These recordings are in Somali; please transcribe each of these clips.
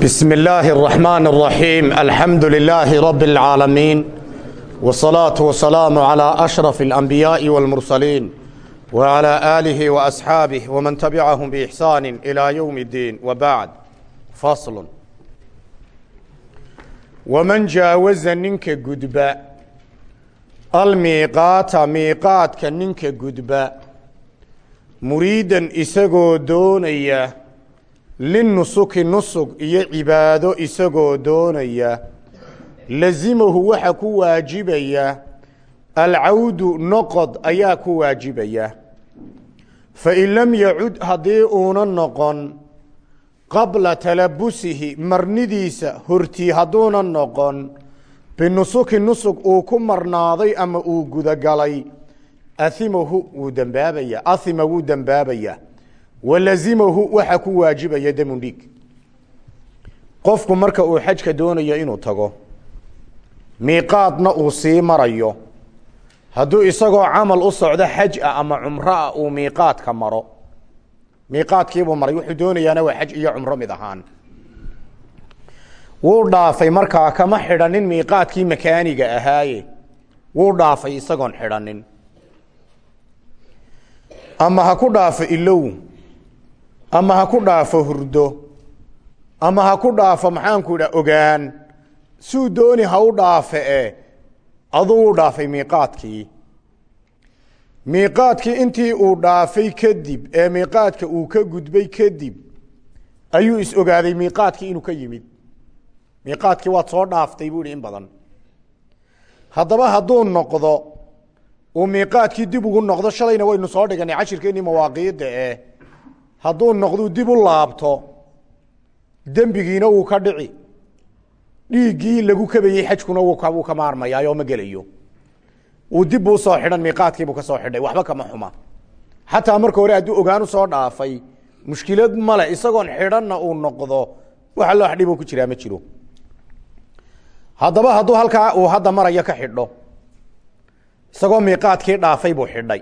بسم الله الرحمن الرحيم الحمد لله رب العالمين والصلاة والسلام على أشرف الأنبياء والمرسلين وعلى آله وأصحابه ومن تبعهم بإحسان إلى يوم الدين وبعد فصل ومن جاوز ننك قدبا الميقات ميقات كننك قدبا مريدا إسقو دونيه linnusuki nusug iyo cibaado isagoo doonaya. lazimahu waxa ku waajibaya. alcawdu noqod ayaa ku waajibaya. fain lam yacud haddii uuna noqon qabla talabusihi marnidiisa hortii hadduuna noqon binusuki nusug uu ku marnaaday ama uu gudagalay. ahimahu wuu dembaabaya ahima wuu dembaabaya walazimahu waxa ku waajibaya damun dhiig qofku marka uu xajka doonayo inuu tago miiqaadna uu sii marayo. Hadduu isagoo camal u socdo xaj ah ama cumro ah uu miiqaadka maro. Miiqaadkiibuu maray wuxuu doonayaana waa xaj iyo cumro mid ahaan. Wuu dhaafay markaa kama xidhanin miiqaadkii makaaniga ahaaye. Wuu dhaafay isagoon xidhanin. Ama ha ku dhaafo ilow ama ha ku dhaafo hurdo. Ama ha ku dhaafo maxaanku idha ogaan. Suu dooni ha u dhaafe e aduu u dhaafay miiqaadkii. Miiqaadkii intii uu dhaafay kadib ee miiqaadka uu ka gudbay kadib ayuu is ogaaday miiqaadkii inuu ka yimid. Miiqaadkii waad soo dhaaftay buu ihi in badan. Haddaba hadduu noqdo uu miiqaadkii dib ugu noqdo shalayna waynu soo dhiganay cashirkeennii mawaaqiidda eh hadduu noqduu dib u laabto dembigiina wuu ka dhici. Dhiiggii lagu kabayey xajkuna wuu ka maarmayaayoo ma gelayo. Uu dib buu u soo xidhan miiqaadkiibuu ka soo xidhay waxba kama xuma. Xataa marka hore hadduu ogaan u soo dhaafay mushkilad male isagoon xidhanna uu noqdo waxa loo xadhiboo ku jiraa ma jiro. Haddaba hadduu halkaa uu hadda marayo ka xidho isagoo miiqaadkii dhaafay buu xidhay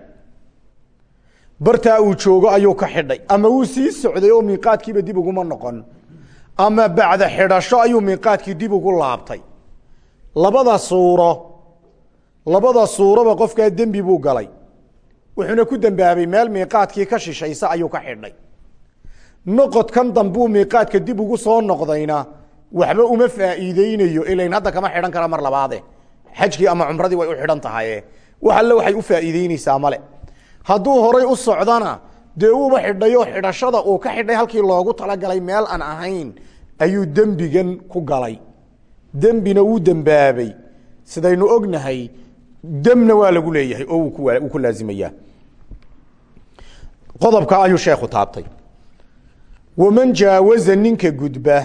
bartaa uu joogo ayuu ka xidhay. Ama wuu sii socday oo miiqaadkiiba dib uguma noqon. Ama bacda xidhasho ayuu miiqaadkii dib ugu laabtay. Labada suuro labada suuroba qofkaa dembi buu galay. Wuxuuna ku dembaabay meel miiqaadkii ka shishaysa ayuu ka xidhay. Noqodkan dambuu miiqaadka dib ugu soo noqdayna waxba uma faa'iideynayo ilayn hadda kama xidhan kara mar labaade. Xajkii ama cumradii way u xidhan tahaye. Wax alle waxay u faa'iideyneysaa male hadduu horay u socdana dee uuba xidhayo xidhashada uu ka xidhay halkii loogu talagalay meel aan ahayn ayuu dembigan ku galay. Dembina wuu dembaabay. Sidaynu ognahay demna waa lagu leeyahay oo wuu ku laazimaya qodobka ayuu sheekhu taabtay. Waman jaawaza ninka gudba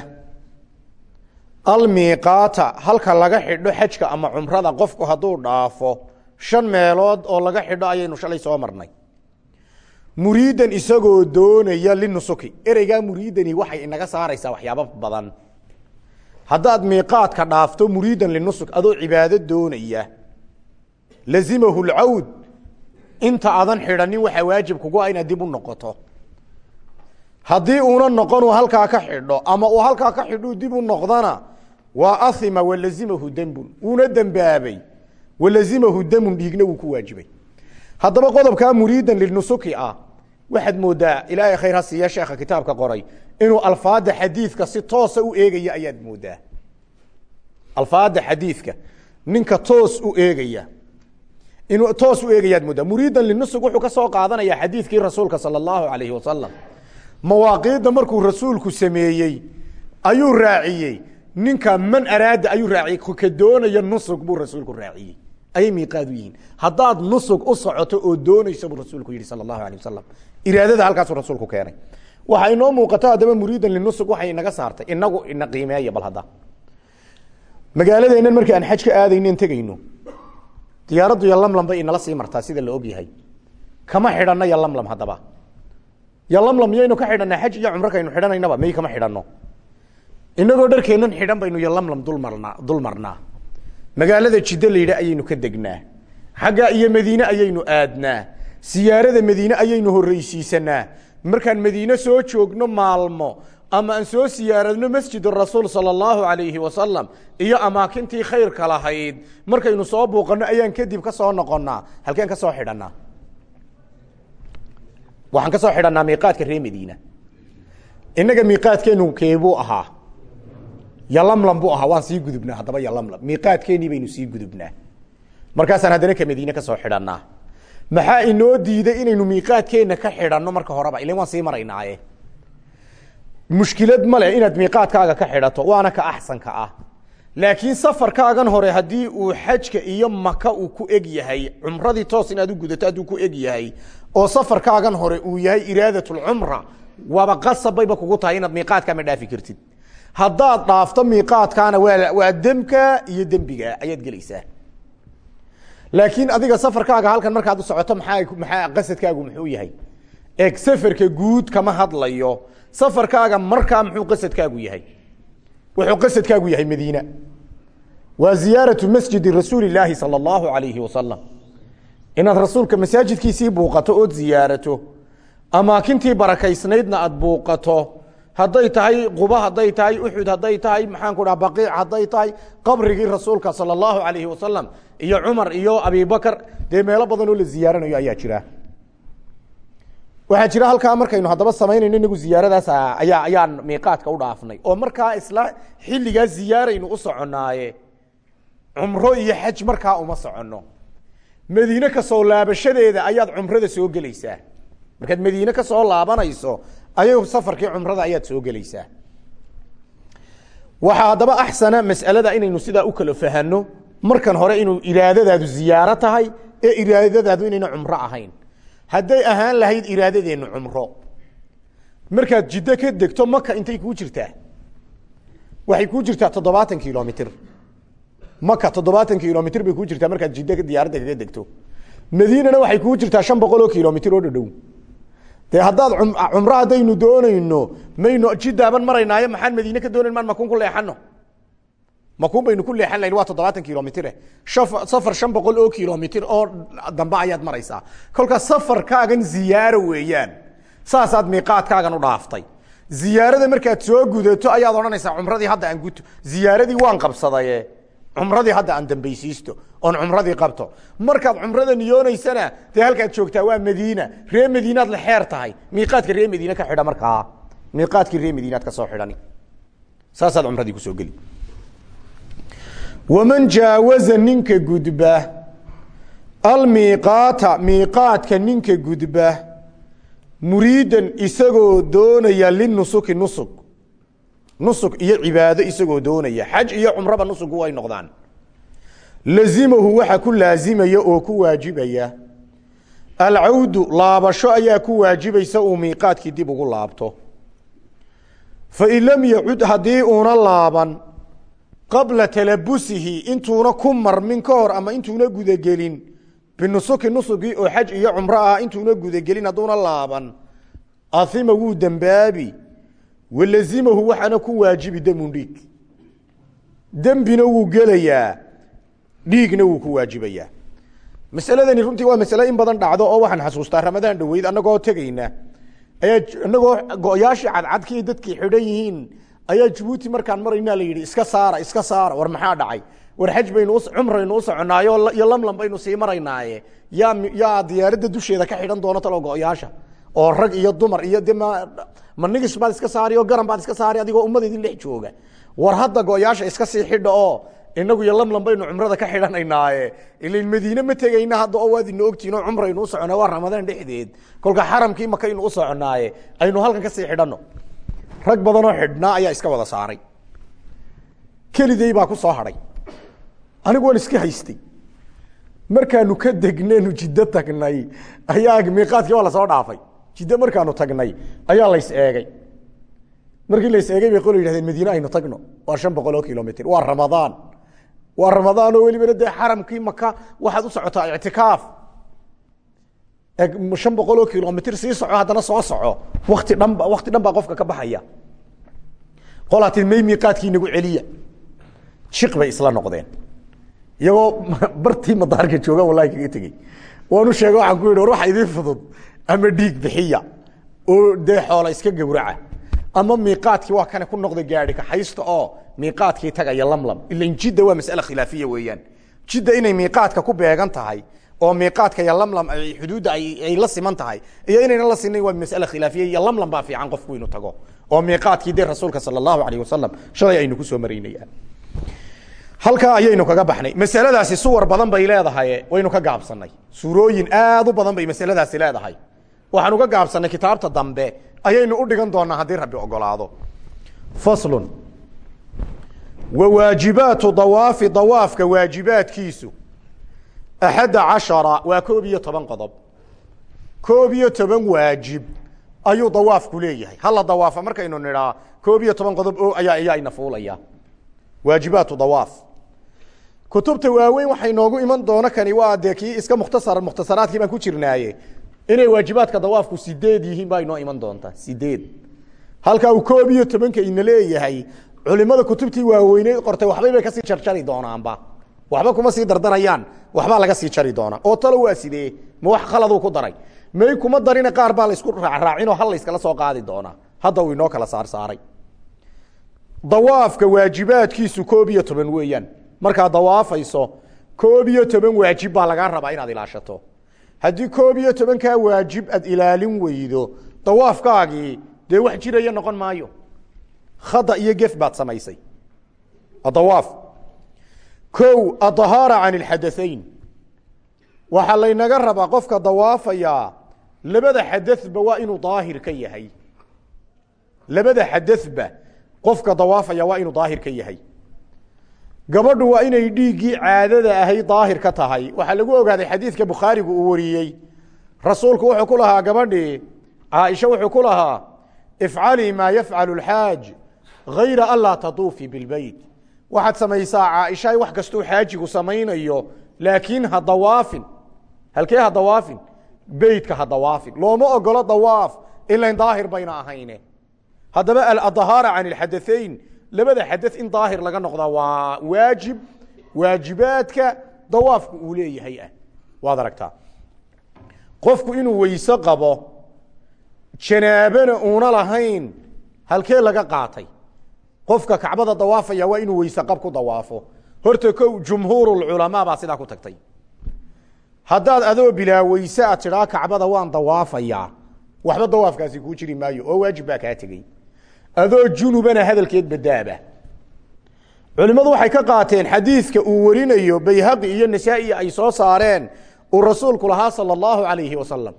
almiiqaata halka laga xidho xajka ama cumrada qofku hadduu dhaafo shan meelood oo laga xidho ayaynu shalay soo marnay. Muriidan isagoo doonaya linusuki ereygaa muriidani waxay inaga saaraysaa waxyaabo badan. Haddaad miiqaadka dhaafto muriidan linusuk adoo cibaado doonaya lazimahu lcawd inta adan xidhanin waxaa waajib kugu ah inaad dib u noqoto. Haddii uuna noqonuu halkaa ka xidho ama uu halkaa ka xidhuu dib u noqdana waa ahima walazimahu dembun wuuna dembaabay walazimahu damun dhiigna wuu ku waajibay haddaba qodobkaa muriidan linusuki ah waxaad moodaa ilaahay khayr ha siiya sheekha kitaabka qoray inuu alfaada xadiidka si toosa u eegaya ayaad moodaa alfaada xadiidka ninka toos u eegaya inuu toos u eegayaad moodaa muriidan linusuk wuxuu ka soo qaadanaya xadiidkii rasuulka sala allahu alayhi wasalam mawaaqiidda markuu rasuulku sameeyey ayuu raaciyey ninka man araada ayuu raaciyey ka doonaya nusug buu rasuulku raaciyey ayay miiqaad u yihiin. Haddaad nusug u socoto oo doonayso buu rasuulku yihi sala allahu alay wasalam iraadada halkaasuu rasuulku keenay. Waxaa inoo muuqato haddaba muriidan linusug waxay inaga saartay. Inagu ina qiimeeya bal hadda. Magaaladeennan markii aan xaj ka tegayno diyaaraddu yo lamlam bay inala sii martaa sida la og yahay. Kama xidhanno yo lamlam haddaba. Yo lamlam miyaynu ka xidhanaa xaj iyo cumrokaynu xidhanaynaba may kama xidhanno. Inagoo dharkeennan xidhan baynu yo lamlam dulmarnaa dul magaalada jiddo la yidha ayaynu ka degnaa. Xagga iyo madiine ayaynu aadnaa. Siyaarada madiine ayaynu horreysiisanaa markaan madiine soo joogno maalmo ama aan soo siyaaradno masjid rasuul sala allahu alayhi wasalam iyo amaakintii khayrka lahayd markaynu soo buuqanno ayaan kadib ka soo noqonnaa. Halkeen ka soo xidhannaa. Waxaan ka soo xidhannaa miiqaadka reer madiina. Innaga miiqaadkeenu keebuu ahaa yalamlam buu ahaa waan sii gudubnaa haddaba yalamlam. Miiqaadkeenii baynu sii gudubnaa. Markaasaan haddana ka madiine ka soo xidhannaa. Maxaa inoo diiday inaynu miiqaadkeenna ka xidhanno marka horeba? Ilan waan sii maraynaaye. Mushkilad male inaad miiqaadkaaga ka xidhato waana ka axsanka ah. Laakiin safarkaagan hore haddii uu xajka iyo maka uu ku eg yahay cumradii toos inaad u gudato hadduu ku eg yahay oo safarkaagan hore uu yahay iraadatulcumra waaba qasab bayba kugu tahay inaad miiqaadkaa ma dhaafi kartid haddaad dhaafto miiqaadkaana waa waa iyo dembiga ayaad gelaysaa. Laakiin adiga safarkaaga halkan markaad u socoto maxaa maxaa qasadkaagu muxuu yahay? Eeg safarka guud kama hadlayo. Safarkaaga markaa muxuu qasadkaagu yahay? Wuxuu qasadkaagu yahay madiina. Waa ziyaaratu masjidi rasuuli illaahi sala allahu alayhi wasalam inaad rasuulka masaajidkiisii buuqato ood ziyaarato amaakintii barakaysnaydna aad buuqato hadday tahay quba hadday tahay uxud hadday tahay maxaan ku dhaha baqiic hadday tahay qabrigii rasuulka sala allahu alayhi wasalam iyo cumar iyo abibakar dee meelo badan oo la ziyaaranayo ayaa jira. Waxaa jira halkaa markaynu haddaba samaynayno inagu ziyaaradaas ayaa ayaan miiqaadka u dhaafnay. Oo markaa isla xilligaa ziyaaraynu u soconnaaye cumro iyo xaj markaa uma soconno. Madiine ka soo laabashadeeda ayaad cumrada soo gelaysaa. Markaad madiine ka soo laabanayso ayay safarkii cumrada ayaad soo gelaysaa. Waxaa haddaba axsana mas'alada inaynu sidaa u kala fahano markan hore inuu iraadadaadu ziyaaro tahay ee iraadadaadu inayna cumro ahayn. Hadday ahaan lahayd iraadadeennu cumro. Markaad jiddo ka degto maka intay kuu jirtaa? Waxay kuu jirtaa toddobaatan kilomitr maka toddobaatan kilomitr bay kuu jirtaa markaad jiddo diyaaradda kaga degto. Madiinana waxay kuu jirtaa shan boqol oo oo dhadhow dee haddaad cumro haddaynu doonayno maynu jiddaaban maraynaayo maxaan madiine ka doonayn maan makuun ku leexano makuun baynu ku leexan lahayn waa toddobaatan kilomitr safar shan boqol oo kilomitr oo dambe ayaad maraysaa. Kolkaa safarkaagan ziyaaro weeyaan. Saasaad miiqaadkaagan u dhaaftay. Ziyaarada markaad soo gudato ayaad odhanaysaa cumradii hadda aan guto. Ziyaaradii waan qabsadaye cumradii hadda aan dambaysiisto oon cumradii qabto. Markaad cumrada niyoonaysana dee halkaad joogtaa waa madiina. Ree madiinaad la xeer tahay. Miiqaadka ree madiine ka xidha markaa. Miiqaadkii ree madiinaad ka soo xidhani. Saasaad cumradii ku soo geli. Waman jaawaza ninka gudba? Almiiqaata miiqaadka ninka gudba? Muriidan isagoo doonaya linusuki nusuk nusuk iyo cibaado isagoo doonaya. Xaj iyo cumraba nusugu way noqdaan. Lazimahu waxa ku laazimaya oo ku waajibaya. Alcawdu laabasho ayaa ku waajibaysa uu miiqaadkii dib ugu laabto. Fain lam yacud haddii uuna laaban qabla talabusihi intuuna ku marmin ka hor ama intuuna gudagelin binusuki nusugii oo xaj iyo cumro ah intuuna gudagelin hadduuna laaban ahima wuu dembaabi walazimahu waxaana ku waajibi damun dhiig. Dembina wuu gelayaa dhiigna wuu ku waajibayaa. Masaladani runtii waa masale in badan dhacdo oo waxaan xasuustaa ramadaan dhaweyd annagoo tegayna. Ayaa inagoo go-yaashii cadcadkii dadkii xidhan yihiin ayaa jabuuti markaan maraynaa la yidhi iska saara iska saara war maxaa dhacay? War xaj baynu cumraynu u soconaayo iyo lamlam baynu sii maraynaaye. Yaa yaa diyaaradda dusheeda ka xidhan doona talo go-yaasha oo rag iyo dumar iyo de ma baad iska saari oo garan baad iska saari adigoo ummada idin dhex jooga. War hadda go-yaasha iska sii xidha oo inagu iyo lamlam baynu cumrada ka xidhanaynaaye. Ilan madiine ma tegayna hadda oo waad ina ogtihin oo cumraynu u socona waa ramadaan dhexdeed. Kolka xaramkii makaynu u soconaaye aynu halkan ka sii xidhano rag badanoo xidhnaa ayaa iska wada saaray. Keliday baa ku soo hadhay. Anigu waan iska haystay. Markaanu ka degnaynu jiddo tagnay ayaa miiqaadkii waa la soo dhaafay jiddo markaanu tagnay ayaa lays eegay. Markii lays eegay bay qolo yidhahdeen madiine aynu tagno waa shan boqol oo kilomitr waa ramadaan. Waa ramadaan oo welibana dee xaramkii maka waxaad u socotaa ictikaaf. Shan boqol oo kilomitr sii soco haddana soo soco. Wakti dhanba wakti dhan baa qofka ka baxaya. Qolaa may miiqaadkii nagu celiya. Jiq bay isla noqdeen. Iyagoo bartii madaarka jooga wallahi kaga tegey. Waanu sheegay waxaan ku yidhi war waxa idiin fudud ama dhiig bixiya oo dee xoola iska gowraca ama miiqaadkii waa kane ku noqda gaadhi kaxaysta oo miiqaadkii tagaya lamlam. Ilan jidda waa masale khilaafiya weeyaan. Jidda inay miiqaadka ku beegan tahay oo miiqaadka iyo lamlam xuduudda ay la siman tahay iyo inayna la sinayn waa masale khilaafiya iyo lamlam baa fiican qofku inuu tago oo miiqaadkii dee rasuulka sala allahu alayh wasalam shalay aynu ku soo maraynayaan halkaa ayaynu kaga baxnay. Masaladaasi suwar badan bay leedahay waynu ka gaabsanay suurooyin aad u badan bay masaladaasi leedahay waxaanu ka gaabsanay kitaabta dambe. Ayaynu u dhigan doonaa haddii rabbi ogolaado. Faslun. Wa waajibaatu dawaafi dawaafka waajibaadkiisu. Axadda cashara waa koob iyo toban qodob. Koob iyo toban waajib ayuu dawaafku leeyahay. Hala dawaafa markaynu nidhaa koob iyo toban qodob o ayaa ayaa fuulaya. Waajibaatu dawaaf. Kutubta waaweyn waxay noogu iman doona kani waa dee kii iska mukhtasar mukhtasaraadkii baan ku jirnaaye inay waajibaadka dawaafku sideed yihiin baa inoo iman doonta sideed. Halkaa uu koob iyo ina leeyahay culimada kutubtii waaweyneyd qortay waxbay bay ka sii jarjari doonaanba. Waxba kuma sii dardarayaan waxbaa laga sii jari doonaa oo talo waa sidee? Ma wax khaladuu ku daray. May kuma darina qaar baa laysku raacraacinoo hal layskala soo qaadi doonaa hadda uu inoo kala saarsaaray dawaafka waajibaadkiisu koob iyo toban weeyaan. Markaad dawaafayso koob iyo toban waajib baa lagaa rabaa inaad ilaashato haddii koob iyo tobankaa waajib aad ilaalin weydo dawaafkaagii dee wax jiraya noqon maayo. Khada iyo gef baad samaysay. Adawaaf kow adahaara can ilxadaثayn waxaa laynaga rabaa qofka dawaafayaa labada xadaba waa inuu daahir ka yahay. Labada xadaba qofka dawaafaya waa inuu daahir ka yahay gabadhu waa inay dhiiggii caadada ahay daahir ka tahay. Waxaa lagu ogaaday xadiidka bukhaarigu uu wariyey. Rasuulku wuxuu ku lahaa gabadhii caaisha wuxuu ku lahaa ifcalii maa yafcalu lxaaj hayra an laa taduufii bilbeyt waxaad samaysaa caaisha wax kastuu xaajigu samaynayo laakiin ha dawaafin. Halkee ha dawaafin? Beytka ha dawaafin. Looma ogolo dawaaf ilain daahir bayna ahayne haddaba aladahaara can ilxadaثayn labada xadaث in daahir laga noqdaa waa waajib. Waajibaadka dawaafku uu leeyahay ah. Waad aragtaa. Qofku inuu weyse qabo janaabana uuna lahayn halkee laga qaatay? Qofka kacbada dawaafaya waa inuu weyse qab ku dawaafo. Horta kow jumhuurulculamaa baa sidaa ku tagtay. Haddaad adoo bilaa weyse a tidhaa kacbada waan dawaafayaa waxba dawaafkaasi kuu jiri maayo oo waajib baa kaa tegey adoo junubana hadalkeed badaaba culimmadu waxay ka qaateen xadiidka uu warinayo bayhaqi iyo nasaa-i ay soo saareen uu rasuulku lahaa sala allahu alayhi wasalam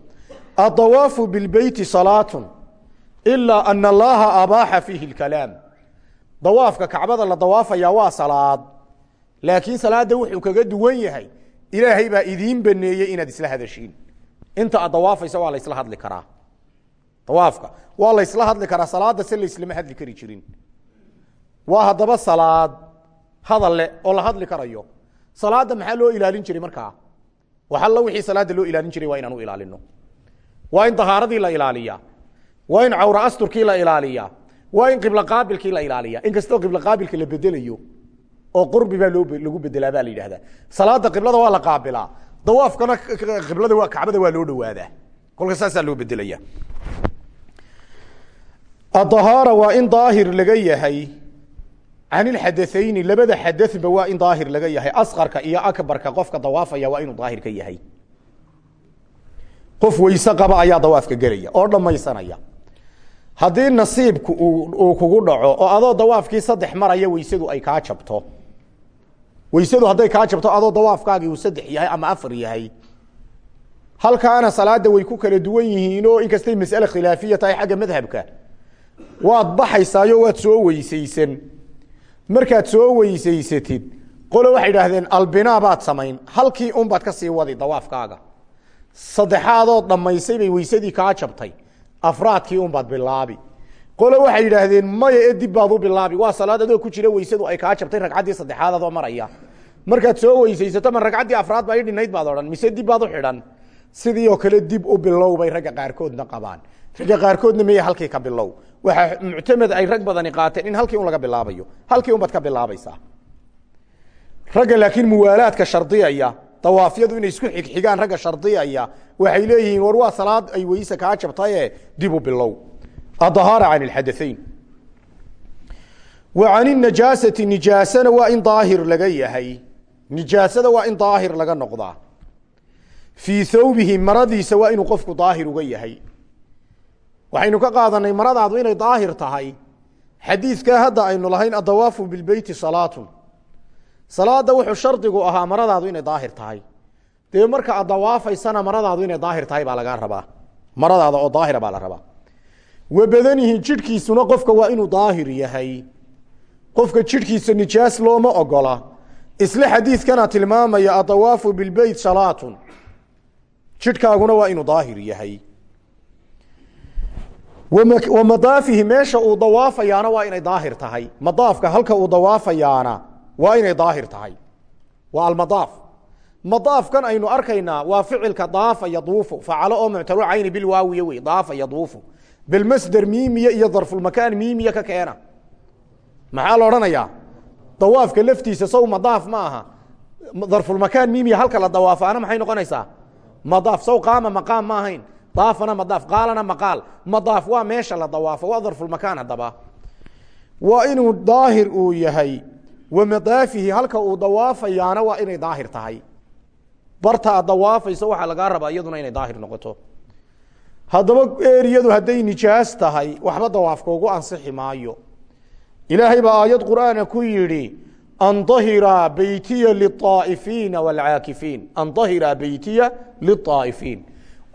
adawaafu bilbeyti salaatun ilaa ana allaha abaaxa fiihi lkalaam. Dawaafka kacbada la dawaafayaa waa salaad laakiin salaadda wuxuu kaga duwan yahay. Ilaahay baa idiin baneeyey inaad isla hadashiin. Inta ad dawaafaysa waa la isla hadli karaa dawaafka waa la ysla hadli karaa salaada se layslama hadli kari jirin. Waa haddaba salaad hadal leh oo la hadli karayo. Salaadda maxaa loo ilaalin jiray markaa wax alla wixii salaadda loo ilaalin jiray waa inaan u ilaalino waa in dahaaradii la ilaaliya. Waa in cawra asturkii la ilaaliya. Waa in qiblo qaabilkii la ilaaliya. In kastoo qiblo qaabilka la bedelayo oo qurbi baa lagu bedelaa baa la yidhahdaa salaada qiblada waa la qaabilaa dawaafkana qiblada waa kacbada waa loo dhawaadaa kolka saasaa loo bedelaya adahaara waa in daahir laga yahay. Can ilxadaثayni labada xadaba waa in daahir laga yahay. Asqarka iyo akbarka qofka dawaafaya waa inuu daahir ka yahay. Qof weyse qaba ayaa dawaafka gelaya oo dhamaysanaya haddii nasiibku uu kugu dhaco oo adoo dawaafkii saddex maraya weysadu ay kaa jabto. Weysadu hadday kaa jabto adoo dawaafkaagii uu saddex yahay ama afar halkaana salaada way ku kala duwan yihiin oo inkastay mas'ale khilaafiya tahay xagga madhabka waad baxaysaayo waad soo weysaysan. Markaad soo weysaysatid qole waxay idhaahdeen albinaa baad samayn. Halkii un baad ka sii wadi dawaafkaaga. Saddexaadood dhammaysay bay weysadii kaa jabtay. Afraadkii un baad bilaabi. Qole waxay yidhaahdeen maya ee dib baad u bilaabi. Waa salaad ku jira weysadu ay kaa jabtay ragcaddii saddexaad maraya. Markaad soo weysaysato ma ragcaddii afraad baa i dhinayd? baad odhan. Mise dib baad u xidhan? Sidii oo kale dib u bilow bay ragga qaarkoodna qabaan ragga qaarkoodna mey halkii ka bilow? Waxaa muctamad ay rag badani qaateen in halkii un laga bilaabayo. Halkii unbaad ka bilaabaysaa. Ragga laakiin muwaalaadka shardiyaya dawaafyadu inay isku xigxigaan ragga shardiyaya waxay leeyihiin war waa salaad ay weyse kaa jabtaye dibu bilow. Adahaara can اxadaayn wa can inajaasai nijaasana waa in daahir laga yahay. Nijaasada waa in daahir laga noqdaa. Fii thawbihi maradiisa waa inuu qofku daahir uga yahay waxaynu ka qaadanay maradaadu inay daahir tahay. Xadiidkaa hadda aynu lahayn adawaafu bilbeyti salaatun. Salaada wuxuu shardigu ahaa maradaadu inay daahir tahay. Dee marka ad dawaafaysana maradaadu inay daahir tahay baa lagaa rabaa. Maradaada oo daahira baa la rabaa. Wa jidhkiisuna qofka waa inuu daahir yahay. Qofka jidhkiisa nijaas looma ogola. Isla xadiidkana tilmaamaya adawaafu bilbeyt salaatun. Jidhkaaguna waa inuu daahir yahay wa madaafihi meesha uu dawaafayaana waa inay daahir tahay. Madaafka halka uu dawaafayaana waa inay daahir tahay. Waa almadaaf. Madaafkan aynu arkaynaa waa ficilka daafa yaduufu. Facalo oo muctaru cayni bilwaawiye wey daafa yaduufu. Bilmasder miimiya iyo darfulmakaan miimiya ka keena. Maxaa la odhanayaa? Dawaafka laftiisa sow madaaf ma aha. Darfulmakaan miimiya halka la dawaafaana maxay noqonaysaa? Madaaf sow qaama maqaam ma ahayn daafana madaaf qaalana maqaal madaaf waa meesha la dawaafo waa darfulmakaan haddaba. Waa inuu daahir uu yahay wa madaafihi halka uu dawaafayaana waa inay daahir tahay. Barta aad dawaafayso waxaa lagaa rabaa iyaduna inay daahir noqoto. Haddaba eriyadu hadday nijaas tahay waxba dawaafka ugu ansixi maayo. Ilaahay baa aayad qur'aana ku yidhi an dahira beytiya liaa'ifiina waalcaakifiin an dahira beytiya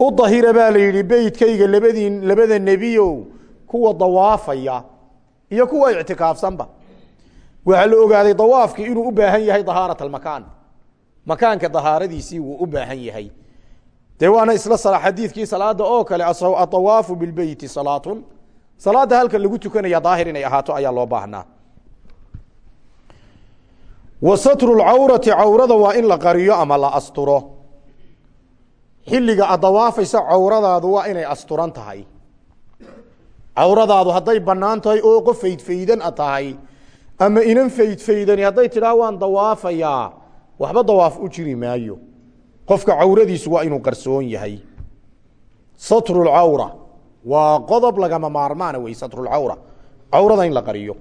u dahira baa la yidhi beytkayga labadii labada nebiyow kuwa dawaafaya iyo kuwa ictikaafsanba. Waxaa la ogaaday dawaafkii inuu u baahan yahay dahaarat almakaan makaanka dahaaradiisii wuu u baahan yahay. Dee waana isla xadiidkii salaada oo kale adawaafu bilbeyti salaatun. Salaada halka lagu tukanaya daahir inay ahaato ayaa loo baahnaa. Wa satru lcawrati cawrada waa in la qariyo ama la asturo xilliga ad dawaafaysa cawradaadu waa inay asturan tahay. Cawradaadu hadday bannaan tahay oo qof faydfaydan a tahay ama inan faydfaydani hadday tidhaa waan dawaafayaa waxba dawaaf u jiri maayo. Qofka cawradiisu waa inuu qarsoon yahay. Satru lcawra waa qodob lagama maarmaana wey satrulcawra cawrada in la qariyo.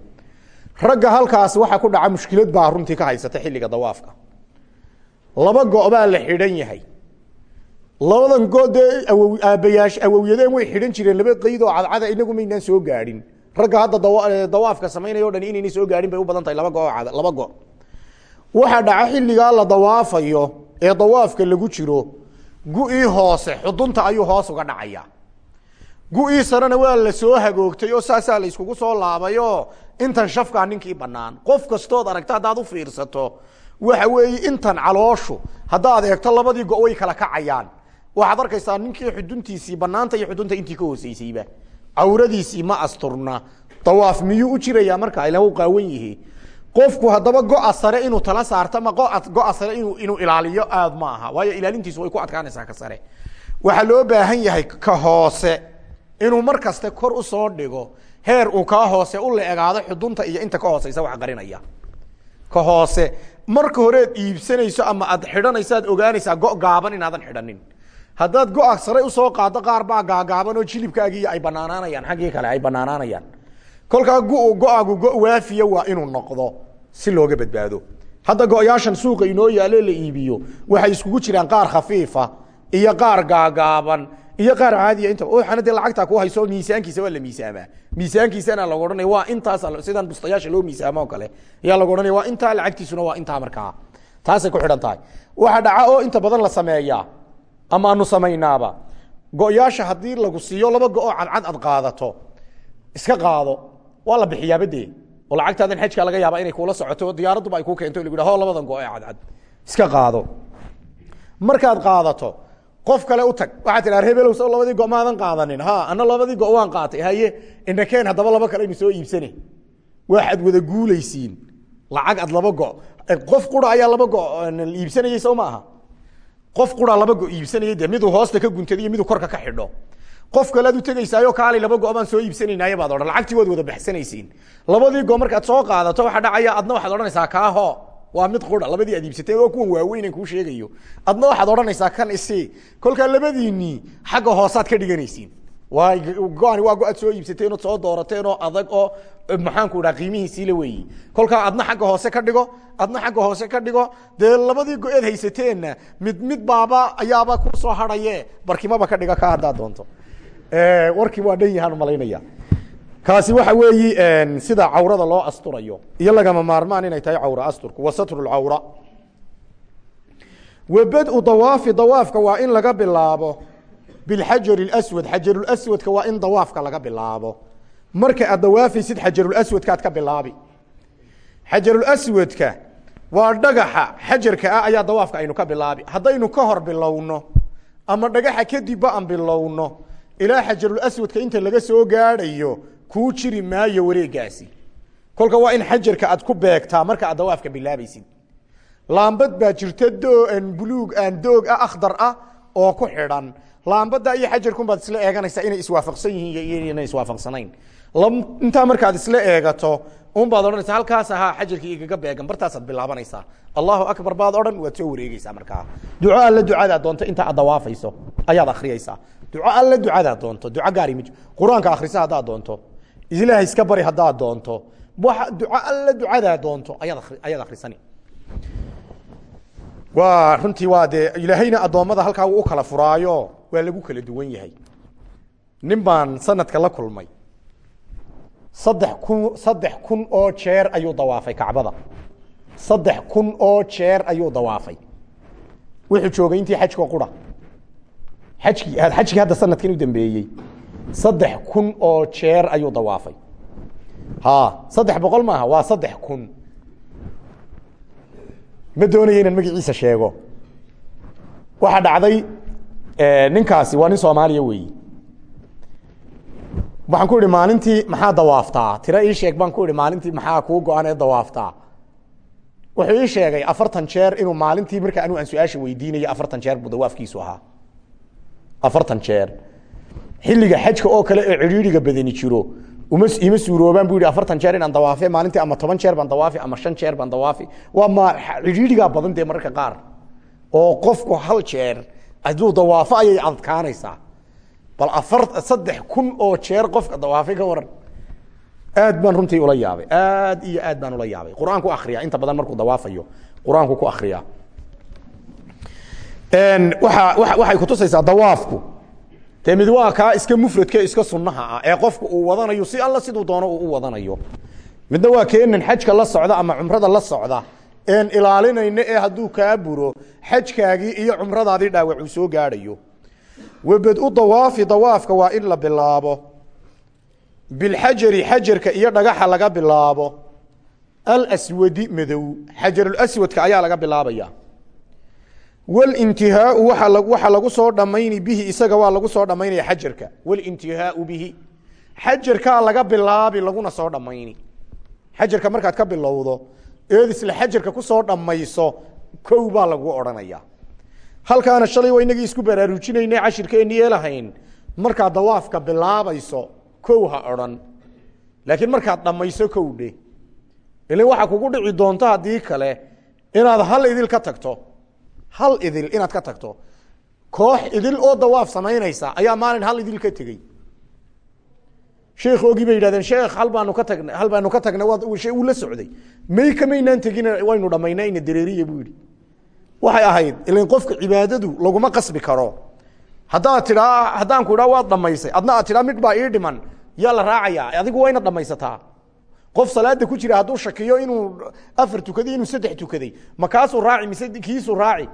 Ragga halkaas waxaa ku dhaca mushkilad baa runtii ka haysata xilliga dawaafka. Laba go' baa la xidhan yahay labadan go dee awow aabbayaash awowyadeen way xidhan jireen. Laba qeyd oo cadcada inagu maynaan soo gaadhin ragga hadda dawaafka samaynaya o dhan inaynay soo gaadhin bay u badan tahay. Laba go laba go. Waxaa dhaca xilligaa la dawaafayo ee dawaafka lagu jiro gu-ii hoose xudunta ayuu hoos uga dhacaya. Gu-ii sarena waa la soo hagoogtay oo saasaa la iskugu soo laabayoo intan shafkaa ninkii bannaan. Qof kastood aragto haddaad u fiirsato waxa weeye intan calooshu haddaad eegto labadii go way kala kacayaan waxaad arkaysaa ninkii xuduntiisii banaanta iyo xudunta intii ka hooseysayba cawradiisii ma asturna. Dawaaf miyuu u jirayaa markaa ila u qaawan yihi qofku haddaba go-a sare inuu tala saarto ma go-a sare inu inuu ilaaliyo aad ma aha. Waayo ilaalintiisu way ku adkaanaysaa ka sare. Waxaa loo baahan yahay ka hoose. Inuu mar kaste kor u soo dhigo heer uu kaa hoose u la egaado xudunta iyo inta ka hooseysa wax qarinaya. Ka hoose. Marka horeed iibsanayso ama aad xidhanayso aad ogaanaysaa go gaaban inaadan xidhanin haddaad go-a sare u soo qaado qaar baa gaagaaban oo jilibkaagii ay banaanaanayaan xaggii kale ay banaanaanayaan. Kolkaa gu go-agu go waafiya waa inuu noqdo si looga badbaado. Hadda go-yaashan suuqa inoo yaalo la iibiyo waxay iskugu jiraan qaar khafiifa iyo qaar gaagaaban iyo qaar caadiya inta waxaana dee lacagtaa ku hayso miisaankiisa waa la miisaamaa. Miisaankiisana lagu odhanaya waa intaas sidan bustayaasha loo miisaamo kale ayaa lagu odhanaya waa intaa lacagtiisuna waa intaa markaa. Taasay ku xidhan tahay. Waxa dhaca oo inta badan la sameeyaa ama aanu samaynaaba. Go-yaasha haddii lagu siiyo laba go-oo cadcad ad qaadato iska qaado waa la bixiyaaba dee oo lacagtaadan xajka laga yaaba inay kuula socoto diyaaradduba ay ku keento lagu ho labadan go ee cadcad. Iska qaado. Markaad qaadato qof kale u tag. Waxaa tidha hebelow so labadii go maadan qaadanin. Ha ana labadii go waan qaatay. Haye indhakeen haddaba laba kale aynu soo iibsane. Waxaad wada guulaysiin. Lacag ad laba go qof qura ayaa laba go iibsanayey soo ma aha qof qura laba go iibsanayay de miduu hoosta ka guntad iyo miduu korka ka xidho. Qof kalead u tegaysaayo kaalay laba go baan soo iibsanaynaay baad odhan lacagtii waad wada baxsanaysiin. Labadii go markaad soo qaadato waxaa dhacaya adna waxaad odhanaysaa kaaho waa mid qura. Labadii aad iibsatee oo kuwan waaweynan kuu sheegayo. Adna waxaad odhanaysaa kan isi kolkaa labadiinii xagga hoosaad ka dhiganaysiin waa go-ani waa go'aad soo iibsateen oo soo doorateen oo adag oo maxaanku dhaha qiimihiisiila weeyi kolkaa adna xagga hoose ka dhigo adna xagga hoose ka dhigo dee labadii go-eed haysateenna mid mid baaba ayaaba ku soo hadaye barkimaba ka dhiga ka haddaad doonto. Warkii waa dhan yahaan malaynaya kaasi waxa weeyi sida cawrada loo asturayo iyo lagama maarmaan inay tahay cawra asturku wa satru lcawra wa dawaafi dawaafka waa in laga bilaabo bilxajar اaswad xajarulaswadka waa in dawaafka laga bilaabo marka aad dawaafaysid xajarulaswadka aad ka bilaabi xajarulaswadka waa dhagaxa xajarka ah ayaa dawaafka aynu ka bilaabi haddaynu ka hor bilowno ama dhagaxa kadibba aan bilowno ilaa xajarulaswadka inta laga soo gaadhayo kuu jiri maayo wareegaasi kolka waa in xajarka aad ku beegtaa marka aad dawaafka bilaabaysid laambad baa jirta buluug aan doog ah akhdar ah oo ku xidhan laambada iyo xajarkunbaad isla eeganaysaa inay iswaafaqsan yihiin iyo inay iswaafaqsanayn. Intaa markaad isla eegato unbaad odhanaysaa halkaas ahaa xajarkii igaga beegan bartaasaad bilaabanaysaa allahu akbar baad odhan waad soo wareegeysaa markaa duco alla ducadaad doonto inta aad dawaafayso ayaad akriyaysaa duco alla ducadaad doonto duco gaari m qur'aanka akrisa haddaad doonto ilaah iska bari haddaad doonto duco alla ducadaad doonto ayaad akrisani waa runtii waa dee ilaahayna addoommada halkaa uu u kala furaayo waa lagu kala duwan yahay. Nin baan sanadka la kulmay. Saddex kun saddex kun oo jeer ayuu dawaafay kacbada. Saddex kun oo jeer ayuu dawaafay. Wuxuu joogay intii xajka qura xajkii xajkii hadda sanadkan u dambeeyey. Saddex kun oo jeer ayuu dawaafay. Ha saddex boqol maaha waa saddex kun ma doonaya inaan magaciisa sheego. Waxaa dhacday ninkaasi waa nin soomaaliya weeyi. Waxaan ku ihi maalintii maxaa dawaaftaa? Tiro ii sheeg baan ku ihi maalintii maxaa kuu go-an ee dawaaftaa? Wuxuu ii sheegay afartan jeer inuu maalintii marka anu aan su'aasha weydiinayo afartan jeer buu dawaafkiisu ahaa. Afartan jeer. Xilliga xajka oo kale ee cidhiidriga badani jiro ima suuroobaan bu yihi afartan jeer inaan dawaafe maalintii ama toban jeer baan dawaafi ama shan jeer baan dawaafi waa ma cidhiidrigaa badan dee mararka qaar. Oo qofku hal jeer hadduu dawaafo ayay adkaanaysaa. Bal afar saddex kun oo jeer qofka dawaafay ka waran. Aad baan runtii ula yaabay. Aad iyo aad baan ula yaabay. Qur'aan ku akriya inta badan markuu dawaafayo qur'aanku ku akriya waxay kutusaysaa dawaafku dee mid waa kaa iska mufradka iska sunnaha ah ee qofku uu wadanayo si alla siduu doono uu u wadanayo. Midna waa keenan xajka la socda ama cumrada la socda. Een ilaalinayno ee hadduu kaa buro xajkaagii iyo cumradaadii dhaawac uu soo gaadhayo. Wabad-u dawaafi dawaafka waa in la bilaabo. Bilxajari xajarka iyo dhagaxa laga bilaabo. Alswadi madow xajarulaswadka ayaa laga bilaabaya walintihaau waa waxaa lagu soo dhamayni bihi isaga waa lagu soo dhamaynaya xajarka. Walintihaau bihi. Xajarkaa laga bilaabi laguna soo dhamayni xajarka markaad ka bilowdo eed isla xajarka ku soo dhammayso kow baa lagu odhanaya. Halkaana shalay waa inagii isku baraarujinayna cashirkeeni yeelahayn markaad dawaafka bilaabayso kow ha odhan. Laakiin markaad dhammayso kow dhe ilan waxaa kugu dhici doonto haddii kale inaad hal idil ka tagto hal idil inaad ka tagto. Koox idil oo dawaaf samaynaysa ayaa maalin hal idil ka tegey sheekhoogii bay yidhahdeen sheekh hal baanu ka tagnay hal baanu ka tagnay waad uu la socday. May kamaynaan tegina waynu dhammaynaa ina dareeriya buu yidhi. Waxay ahayd ilan qofka cibaadadu laguma qasbi karo. Haddaad tidhaa haddaan ku idhaa waad dhammaysay. Adna aad tidhaa mid baa ii dhiman. Yaa la raacayaa adigu waa dhammaysataa qof salaada ku jira hadduu shakiyo inuu afar tukaday inuu saddex tukaday ma kaasuu raaci mise kiisuu raaci?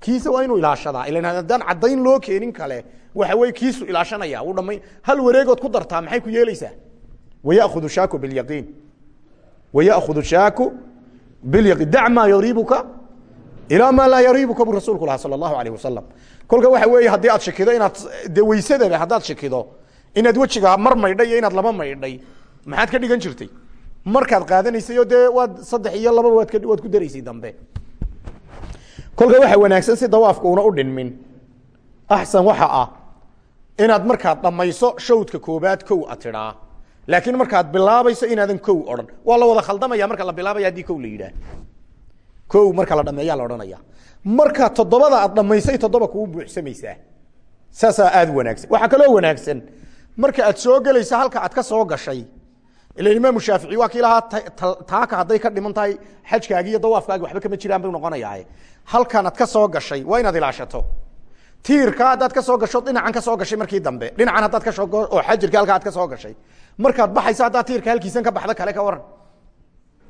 Kiisa waa inuu ilaashadaa. Ilan haddaan caddayn loo keenin kale waxa wey kiisu ilaashanaya wuu dhammayn hal wareegood ku dartaa maxay ku yeelaysaa? Wayakudu shaaku bilyaqiin wayakudu shaaku bilyaqiin dac maa yariibuka ilaa maa laa yariibuka buu rasuulku lahaa sala allahu alayh wasalam kolka waxa weeye haddii aad shakido inaad de haddaad shakido inaad wejiga mar maydhay iyo inaad laba maydhay maxaad ka dhigan jirtay? Markaad qaadanaysay oo dee waad saddex iyo lababa waad waad ku daraysay dambe. Kolka waxa wanaagsan si dawaafka una u dhinmin. Axsan waxa ah inaad markaad dhammayso shawdka koobaad kow a laakiin markaad bilaabayso inaadan kow odhan. Waa la wada khaldamaya marka la bilaabaya haddii kow la yidhaah. Kow marka la dhameeyaa la odhanaya. Marka toddobada aad dhammaysay toddoba kuu buuxsamaysaa. Saasaa aada wanaagsan. Waxaa kaloo wanaagsan marka aad soo gelaysa halka aad ka soo gashay ila imaamu shaafici waa kii lahaa taaka hadday ka dhiman tahay xajkaagi iyo dawaafkaagi waxba kama jiraan bay noqonayaa halkanaad ka soo gashay waa inaad ilaashato tiirka haddaad ka soo gasho dhinacan ka soo gashay markii dambe dhinacan haddaad ka oo xajirka halka aad ka soo gashay markaad baxaysa haddaad tiirka halkiisan ka baxda kale ka waran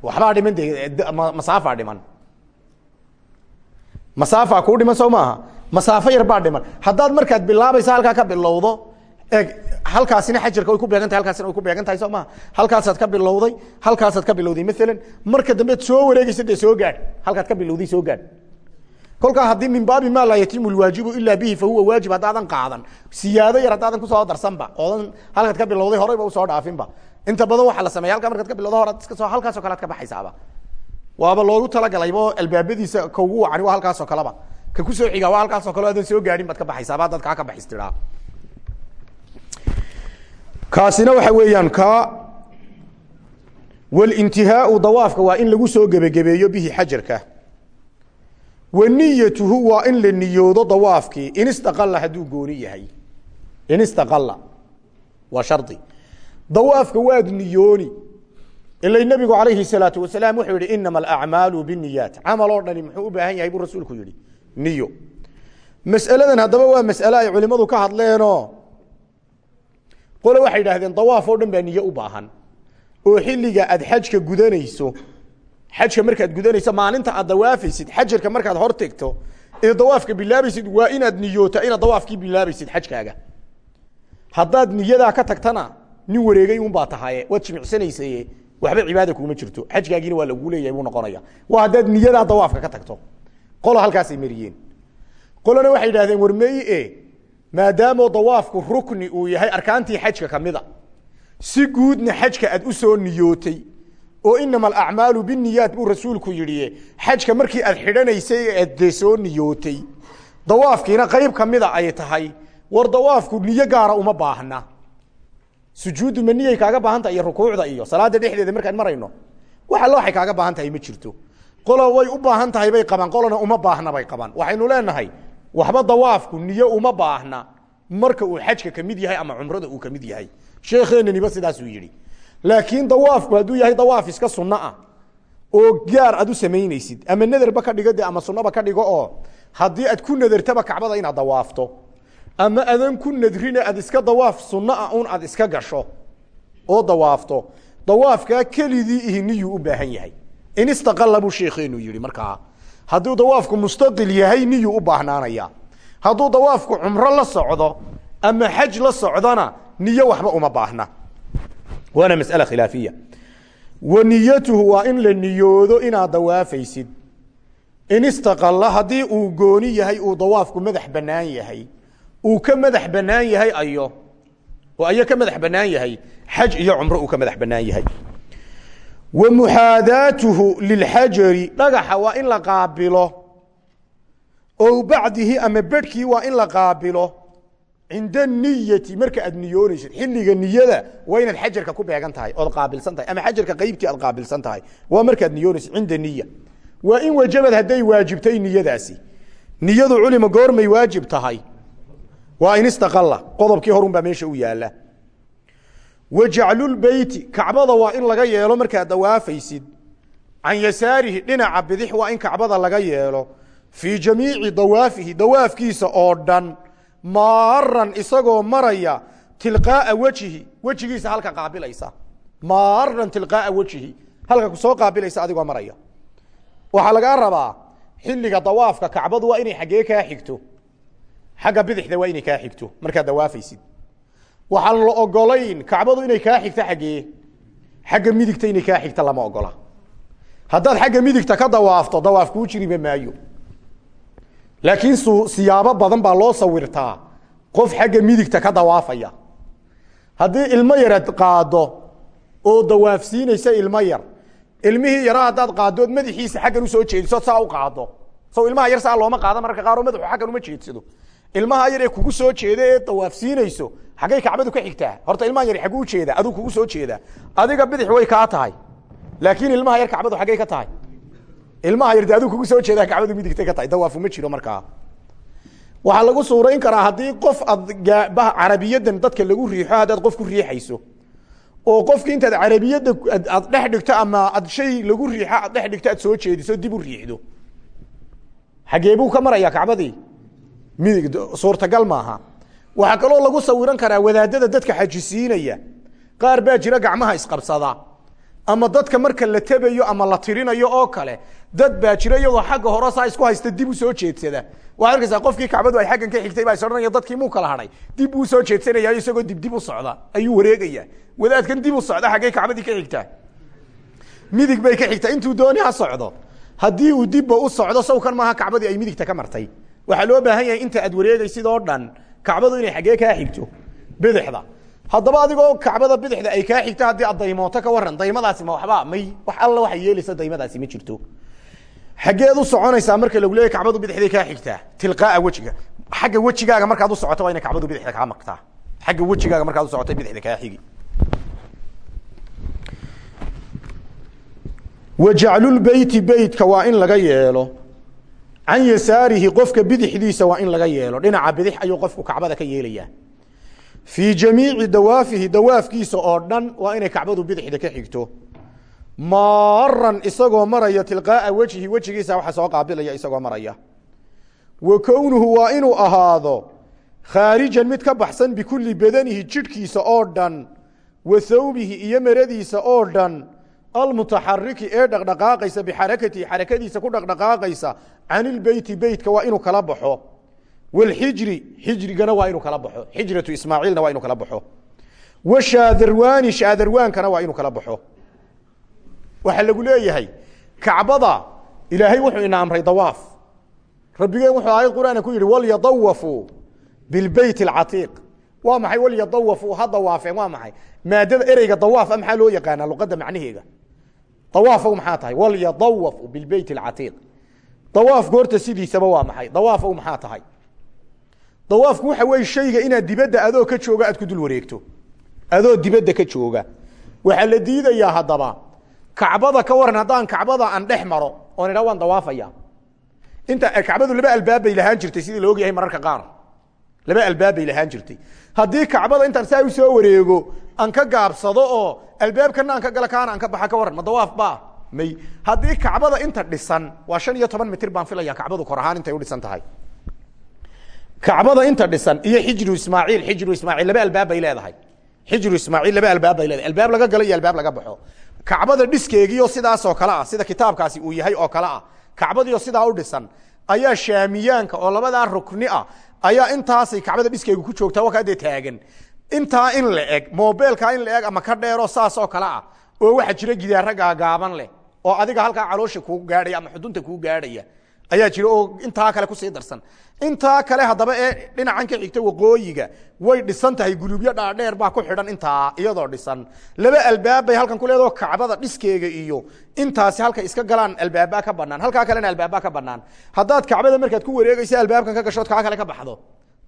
waxbaa dhiman de masaafaa dhiman masaafaa kuu dhiman soo maaha masaafo yar baa dhiman haddaad markaad bilaabaysa halkaa ka bilowdo e halkaasina xajarka way ku beegan tahay halkaasina way ku beegan tahay soo maha halkaasaad ka bilowday halkaasaad ka bilowday. Maalan marka dambeed soo wareegeysa soo gaadh. Halkaad ka bilowday soo gaadh. Kolkaa haddii min baabi maa laa yatimu lwaajibu ilaa bihi fahuwa waajib haddaadan qaadan. Siyaado yar haddaadan ku soo darsanba. Oodan halkaad ka bilowday horeyba u soo dhaafinba. Inta badan waxaa la sameya halkaa markaad ka bilowda hor iska soo halkaasoo kale ad ka baxaysaaba. Waaba loogu talagalaybo albaabadiisa ka ugu wacani waa halkaasoo kaleba. Ka ku soo xigaa waa halkaasoo kale adan soo gaadhin baad ka baxaysaaba haddaad ka baxistidhaa kaasina waxa weeyaan ka walintihaau dawaafka waa in lagu soo gebagebeeyo bihi xajarka. Wa waa in la niyoodo dawaafkii. In istaqala hadduu gooni yahay. In istaqala waa shardi. Dawaafka waad niyooni. Ila nebigu calayhi salaatu wasalaam wuxuu yihi inama alacmaalu biniyaat camal oo dhani muxuu u baahan yahay buu rasuulku yihi niyo. Mas'aladan haddaba waa mas'ale ay culimmadu ka hadleenoo qole waxay idhaahdeen dawaaf oo dhan baa niyo u baahan. Oo xilliga aad xajka gudanayso xajka markaad gudanayso maalinta aad dawaafaysid xajarka markaad hor tegto ee dawaafka bilaabaysid waa inaad niyoota inaad dawaafkii bilaabaysid xajkaaga. Haddaad niyadaa ka tagtana nin wareegay unbaa tahaye waad jimicsanaysaye waxba cibaada kuuma jirto. Xajkaagiina waa laguu leeyahay buu noqonaya waa haddaad niyadaa dawaafka ka tagto. Qolo halkaasay mariyeen. Qolona waxay idhahdeen warmeyi maadaamoo dawaafku rukni uu yahay arkaantii xajka kamida si guudna xajka aad u soo niyootay oo inama alacmaalu biniyaat buu rasuulku yidhi xajka markii aad xidhanaysay aad dee soo niyootay. Dawaafkiina qayb kamida ay tahay war dawaafku niyo gaara uma baahna. Sujuuddu ma niyay kaaga baahan tahay iyo rukuucda iyo salaada dhexdeeda markaan marayno wax allo waxay kaaga baahan ma jirto. Qolo way u baahan tahay bay qabaan qolona uma baahna bay qabaan waxaynu leenahay waxba dawaafku niyo uma baahna marka uu xajka ka mid yahay ama cumrada uu ka mid yahay. Sheekheenaniba sidaasuu yidhi. Laakiin dawaafku hadduu yahay dawaaf iska sunno ah oo gaar aad u samaynaysid ama naderba ka dhigo ama sunnaba ka dhigo oo haddii aad ku nadertaba kacbada inaad dawaafto ama adan ku nadrina aad iska dawaaf sunno ah un aad iska gasho oo dawaafto dawaafkaa keligii ihi niyuu u baahan yahay. In istaqala sheekheenu yihi markaa hadduu dawaafku mustaqil yahay niyuu u baahnaanaya? Hadduu dawaafku cumro la socdo ama xaj la socdona niyo waxba uma baahna. Waana mas'ale khilaafiya. Wa niyatuhu waa in la niyoodo inaad dawaafaysid. In istaqala haddii uu gooni yahay uu dawaafku madax bannaan yahay uu ka madax bannaan yahay ayo. Oo ayo ka madax bannaan yahay xaj iyo cumro uu ka madax bannaan yahay wa muxaadaatuhu lilxajari dhagaxa waa in la qaabilo. O bacdihi ama bedhkii waa in la qaabilo. Cinda niyati marka aad niyoonaysid xilliga niyada waa inaad xajarka ku beegan tahay ood qaabilsan tahay. Ama xajarka qaybtii aad qaabilsan tahay waa markaad niyoonaysid cinda niya waa in wajabad hadday waajibtay niyadaasi. Niyadu culima goormay waajib tahay. Waa in istaqala qodobkii horun baa meesha u yaalla wa jaclulbeyti kacbada waa in laga yeelo markaad dawaafaysid. Can yasaarihi dhinaca bidix waa in kacbada laga yeelo. Fii jamiici dawaafihi dawaafkiisa oo dhan. Maaran isagoo maraya tilqaaa wejihi wejigiisa halka qaabilaysa. Maaran tilqaaa wejihi halka ku soo qaabilaysa adigoo maraya. Waxaa lagaa rabaa xilliga dawaafka kacbadu waa inay xaggee xigto. Xagga bidixda waa inay kaa xigto markaad dawaafaysid waxaan la ogolayn kacbadu inay kaa xigto xaggee xagga midigta inay kaa xigta lama ogola. Haddaad xagga midigta ka dawaafto dawaaf kuu jiriba maayo. Laakiin siyaabo badan baa loo sawirtaa qof xagga midigta ka dawaafaya. Haddii ilmo yaraad qaado oo dawaafsiinaysa ilmo yar ilmihii yara haddaad qaaddood madaxiisa xaggan u soo jeediso saa u qaado. Saw ilmaha yar saa looma qaado mararka qaaroo madaxu xaggan uma jeedsado ilmaha yar ee kugu soo jeeda ee dawaafsiinayso xaggay kacbadu ka xigtaa. Horta ilmaha yar xagguu ujeeda aduu kugu soo jeeda. Adiga bidix way kaa tahay. Laakiin ilmaha yar kacbadu xaggay ka tahay. Ilmaha yar de kugu soo jeeda kacbadu midigtay ka tahay. Dawaafu ma jiro markaa. Waxaa lagu suurayn karaa haddii qof ad carabiyadan dadka lagu riixo haddaad qof ku riixayso oo qofki intaad carabiyadda aad dhex dhigto ama ad shay lagu riixo aad dhex dhigto aad soo jeediso dib u riixdo. Xagee buu ka marayaa kacbadii midig suurtagal maaha. Waxaa kaloo lagu sawiran karaa wadaadada dadka xajisiinaya. Qaar baa jira gacmaha isqabsada ama dadka marka la tebayo ama la tirinayo oo kale dad baa jira iyadoo xagga hore saa isku haysta dib u soo jeedsada. Waxaad arkaysaa qofkii kacbadu ay xaggan ka xigtay baa is dadkii muu kala hadhay? Dib uu soo jeedsanaya isagoo dib dib u socda. Ayuu wareegaya. Wadaadkan dib u socda xaggay kacbadii ka xigtaa midig bay ka xigtaa intuu dooni ha socdo haddii uu dibba u socdo sawkan maaha kacbadii ay midigta ka martay waxaa loo baahan yahay inta aad wareegaysid oo dhan kacbadu inay xaggee kaa xigto bidixda. Haddaba adigoo kacbada bidixda ay kaa xigto haddii aad daymooto ka waran daymadaasi ma waxba may wax alla waxay yeelaysa daymadaasi ma jirto. Xaggeed u marka lagu leeyahy kacbadu bidixday kaa xigtaa tilqaaa wejiga. Xagga wejigaaga markaad u socoto waa inay kacbadu bidixda kaa maqtaa. Xagga wejigaaga markaad u socota bidixda kaa xigi. Wajaclulbeyti beytka waa in laga yeelo can yasaarihi qofka bidixdiisa waa in laga yeelo. Dhinaca bidix ayuu qofku kacbada ka yeelayaa. Fii jamiici dawaafihi dawaafkiisa oo dhan waa inay kacbadu bidixda ka xigto. Maaran isagoo maraya tilqaaa wejhi wejigiisa waxa soo qaabilaya isagoo maraya. Wa kownuhu waa inuu ahaado khaarijan mid ka baxsan bikulli badanihi jidhkiisa oo dhan wa thawbihi iyo maradiisa oo dhan almutaxariki ee dhaqdhaqaaqaysa bixarakatihi xarakadiisa ku dhaqdhaqaaqaysa can ilbeyti beytka waa inuu kala baxo. Walxijri xijrigana waa inuu kala baxo. Xijratu ismaaciilna waa inuu kala baxo. Washaadarwaani shaadarwaankana waa inuu kala baxo. Waxaa lagu leeyahay kacbada ilaahay wuxuu ina amray dawaaf. Rabbigeen wuxuu aayad qur'aana ku yidhi walyadawafuu bilbeyt alcatiiq. Waa maxay? Walyadawafuu ha dawaafeen waa maxay? Maadada ereyga dawaaf maxaa loo yaqaanaa? Luqadda macnaheega dawaafow maxaa tahay? Walyadawafuu bilbeyt alcatiiq. Dawaafku horta sidiisaba waa maxay? Dawaafow maxaa tahay? Dawaafku waxa weeye shayga inaad dibadda adoo ka jooga aad ku dul wareegto. La diidayaa haddaba. Kacbada ka waran haddaan kacbada aan dhex maro oon dawaafaya inta kacbadu laba albaab bay lahaan jirtay sidii la ogyahay mararka qaar laba albaab bay lahaan jirtay. Haddii kacbada intaan saa u soo wareego aan ka gaabsado oo albaabkana aan ka gala kaana aan ka baxa ka waran ma dawaaf ba may. Haddii kacbada inta dhisan waa shan iyo toban mitir baan filaya kacbadu kor ahaan intay u dhisan tahay. Kacbada inta dhisan iyo xijru ismaaciil xijru ismaaciil laba albaab bay leedahay. Xijru ismaaciil laba albaab bay leedahay. Albaab laga galo iyo albaab laga baxo. Kacbada dhiskeegiio sidaasoo kale ah sida kitaabkaasi uu yahay oo kale ah kacbadiio sidaa u dhisan ayaa shaamiyaanka oo labadaa rukni ah ayaa intaasay kacbada dhiskeegu ku joogtaa wakaa dee taagan. Intaa in la eg mobeelkaa in la eg ama ka dheeroo saas oo kale ah. Oo waxaa jira gidaara gaagaaban leh oo adiga halkaa caloosha kuu gaadhaya ama xudunta kuu gaadhaya ayaa jira oo intaa kale ku sii darsan. Intaa kale haddaba ee dhinacan ka xigta waqooyiga way dhisan tahay gulubyo dhaadheer baa ku xidhan intaa iyadoo dhisan. Laba albaab bay halkan ku leedao kacbada dhiskeega iyo intaasi halkay iska galaan albaabaa ka banaan halkaa kalena albaabaa ka banaan haddaad kacbada markaad ku wareegaysa albaabkan ka gashood kaa kale ka baxdo.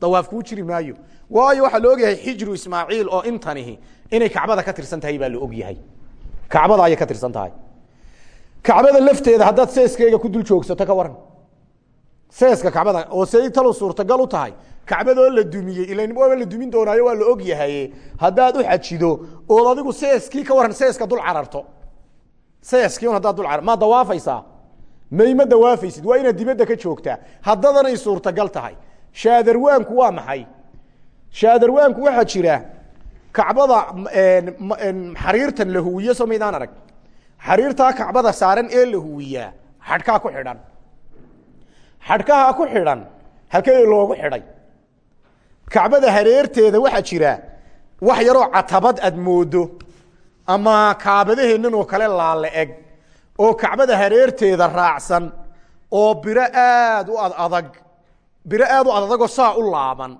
Dawaaf kuu jiri maayo. Waayo waxaa la ogyahay xijru ismaaciil oo intanihi inay kacbada ka tirsan tahay baa la ogyahay. Kacbada ayay ka tirsan tahay. Kacbada lafteeda haddaad seeskeyga ku dul joogsato ka waran seeska kacbada oo say talo suurtagal u tahay kacbadoo la dumiyey ilan waaba la dumin doonaayo waa la og yahay haddaad u xajido ood adigu seeskii ka waran seeska dul cararto. Seeskii un haddaad dul carar ma dawaafaysaa? May ma dawaafaysid? Waa inaad dibadda ka joogtaa. Haddadanay suurtagal tahay. Shaadarwaanku waa maxay? Shaadarwaanku waxaa jira kacbada xariirtan la huwiye soo maydaan arag? Xariirtaa kacbada saaran ee la huwiyaa xadhkaa ku xidhan xadhkaha ku xidhan halkee loogu xidhay. Kacbada hareerteeda waxaa jira wax yaroo catabad aad moodo ama kaabadaheennan oo kale laale eg oo kacbada hareerteeda raacsan oo biro aad u ad adag biro aad u adadagoo saa u laaban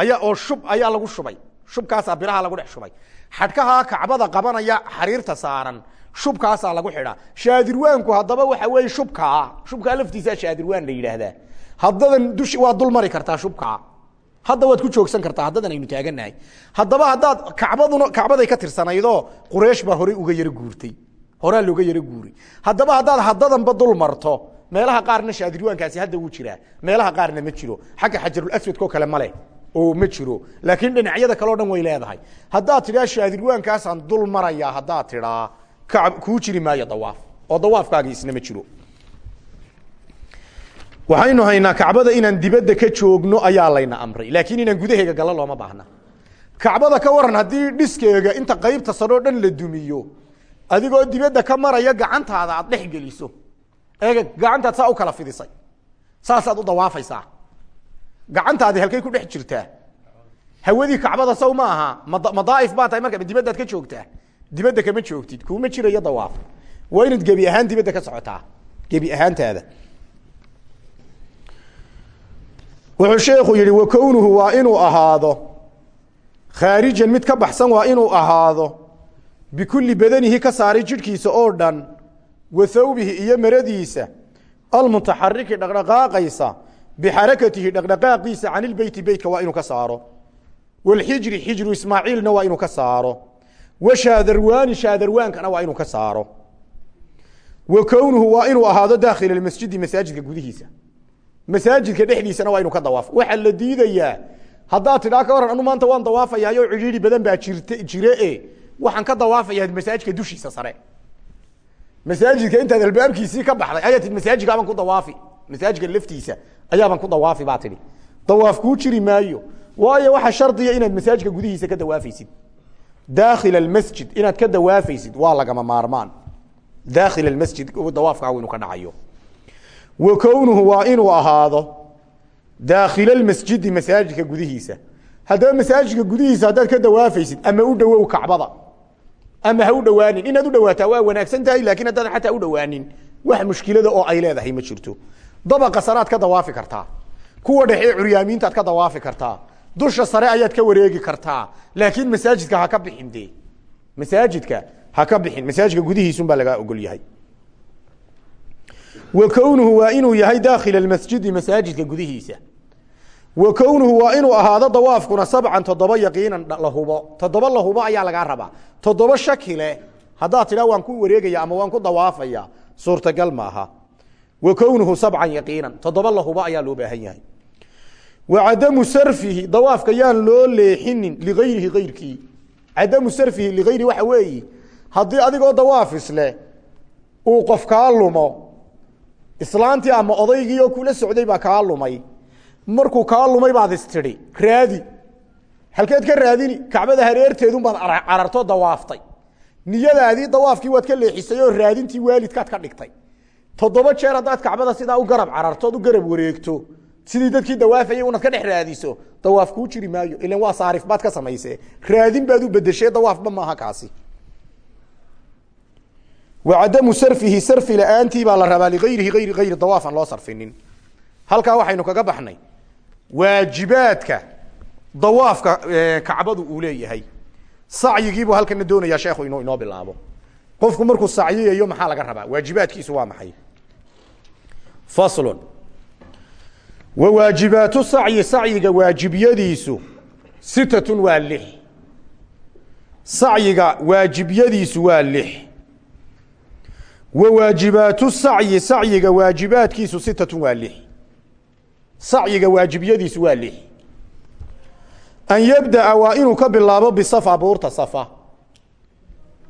ayaa oo shub ayaa lagu shubay. Shubkaasaa biraha lagu dhex shubay. Xadhkahaa kacbada qabanaya xariirta saaran shubkaasaa lagu xidhaa. Shaadirwaanku haddaba waxa weeye shubkaa shubkaa laftiisaa shaadirwaan la yidhaahdaa. Haddadan dush waad dul mari kartaa shubkaa hadda waad ku joogsan kartaa haddadan aynu taaganahay. Haddaba haddaad kacbaduna kacbaday ka tirsanaydoo qureish baa horey uga yaro guurtay. Horaa looga yaro guuray. Haddaba haddaad haddadanba dul marto meelaha qaarna shaadirwaankaasi hadda wuu jiraa. Meelaha qaarna ma jiro. Xagga xajarulaswadko kale male oo ma jiro. Laakiin dhinacyada kaleo dhan way leedahay. Haddaad tidhaa shaadirwaankaasaan dul marayaa haddaad tidhaa kuu jiri maayo dawaaf. Oo dawaafkaagii isna ma jiro. Waxaynu haynaa kacbada inaan dibadda ka joogno ayaa layna amray. Laakiin inaan gudaheega galo looma baahna. Kacbada ka waran haddii dhiskeega inta qaybta saroo dhan la dumiyo adigoo dibadda ka maraya gacantaada aad dhex geliso. Eega gacantaad saa u kala fidisay. Saasaad u dawaafaysaa. Gacantaadi halkay ku dhex jirtaa. Hawadii kacbada saw ma aha. Mad- madaaif baa tahay marka dibaddaad ka joogtaa dibadda kama joogtid kuma jirayo dawaaf. Waa inaad gebi ahaan dibadda ka socotaa gebi ahaantaada wuxuu sheekhu yihi wa kownuhu waa inuu ahaado khaarijan mid ka baxsan waa inuu ahaado bikulli badanihi ka saaray jidhkiisa oo dhan wa thawbihi iyo maradiisa almutaxariki dhaqdhaqaaqaysa bixarakatihi dhaqdhaqaaqiisa can beytka waa inuu ka saaro. Walxijri xijru ismaaciilna waa inuu ka saaro wa shaadarwaani shaadarwaankana waa inuu ka saaro. Wa kownuhu waa inuu ahaado daakhila almasjidi masaajidka gudihiisa. Masaajidka dhexdiisana waa inuu ka dawaafo. Waxaa la diidayaa haddaad tidhaa ka waran anu maanta waan dawaafayaayo cidhiidhi badan baa jirt jire e waxaan ka dawaafayaa masaajidka dushiisa sare. Masaajidka intaad albaabkiisii ka baxday ayaa tii masaajidkaabaan ku dawaafi. Masaajidka laftiisa ayaabaan ku dawaafi baa tidhi. Dawaaf kuu jiri maayo daakhil almasjid inaad ka dawaafaysid waa lagama maarmaan daakhil almasjid dawaafkaagu inuu ka dhacayo wa kownuhu waa inuu ahaado daakhila almasjidi masaajidka gudihiisa haddaba masaajidka gudihiisa haddaad ka dawaafaysid ama u dhowow kacbada ama ha u dhowaanin inaad u dhawaataa waa wanaagsan tahay laakiin haddaadan xataa u dhowaanin wax mushkilada oo ay leedahay ma jirto dabaqa saread ka dawaafi kartaa kuwa dhexe curyaamiintaad ka dawaafi kartaa dusha sare ayaad ka wareegi kartaa. Laakiin masaajidka ha ka bixin de masaajidka ha ka bixin. Masaajidka gudihiisun baa lagaa ogol yahay. Wa kownuhu waa inuu yahay daakhila almasjidi masaajidka gudihiisa. Wa kownuhu waa inuu ahaado dawaafkuna sabcan toddoba yaqiinan la hubo. Toddoba la hubo ayaa lagaa rabaa. Toddoba shaki leh. Haddaad waan ku wareegaya ama waan ku dawaafaya suurtagal maaha wa kownuhu sabcan yaqiinan. Toddoba la hubo ayaa loo baahan yahay wa cadamu sarfihi dawaafka yaan loo leexinin ligayrihi ayrkii cadamu sarfihi ligayrihi waxa weeyi haddii adigoo dawaafis leh uu qof kaa lumo islaantii ama odaygii oo kula socday baa kaa lumay halkeed ka raadini kacbada hareerteedun baad cararto dawaaftay niyadaadii dawaafkii waad ka leexisay oo raadintii waalidkaad ka dhigtay toddoba jeer haddaad kacbada sidaa u garab cararto u garab wareegto sidii dadkii dawaafayay unaad ka dhex raadiso. Dawaaf kuu jiri maayo. Ilan waa saarif baad ka samaysee. Raadin baad u bedeshe dawaafba maaha kaasi. Wacadamu sarfihi sarfi la'aantii baa la rabaa liayrihi ayri ayri dawaaf aan loo sarfinin. Halkaa waxaynu kaga baxnay. Waajibaadka dawaafka kacbadu uu leeyahay. Sacyigiibuu halkana doonayaa sheekhu inuu inoo bilaabo. Qofku markuu sacyiyayo maxaa laga rabaa? Waajibaadkiisu waa maxay? Faslun wa waajibaatu sacyi sacyiga waajibyadiisu sitatun waa lix. Sacyiga waajibyadiisu waa lix. Wa waajibaatu sacyi sacyiga waajibaadkiisu sitatun waa lix. Sacyiga waajibyadiisu waa lix. An yabda'a waa inuu ka bilaabo bisafa buurta safa.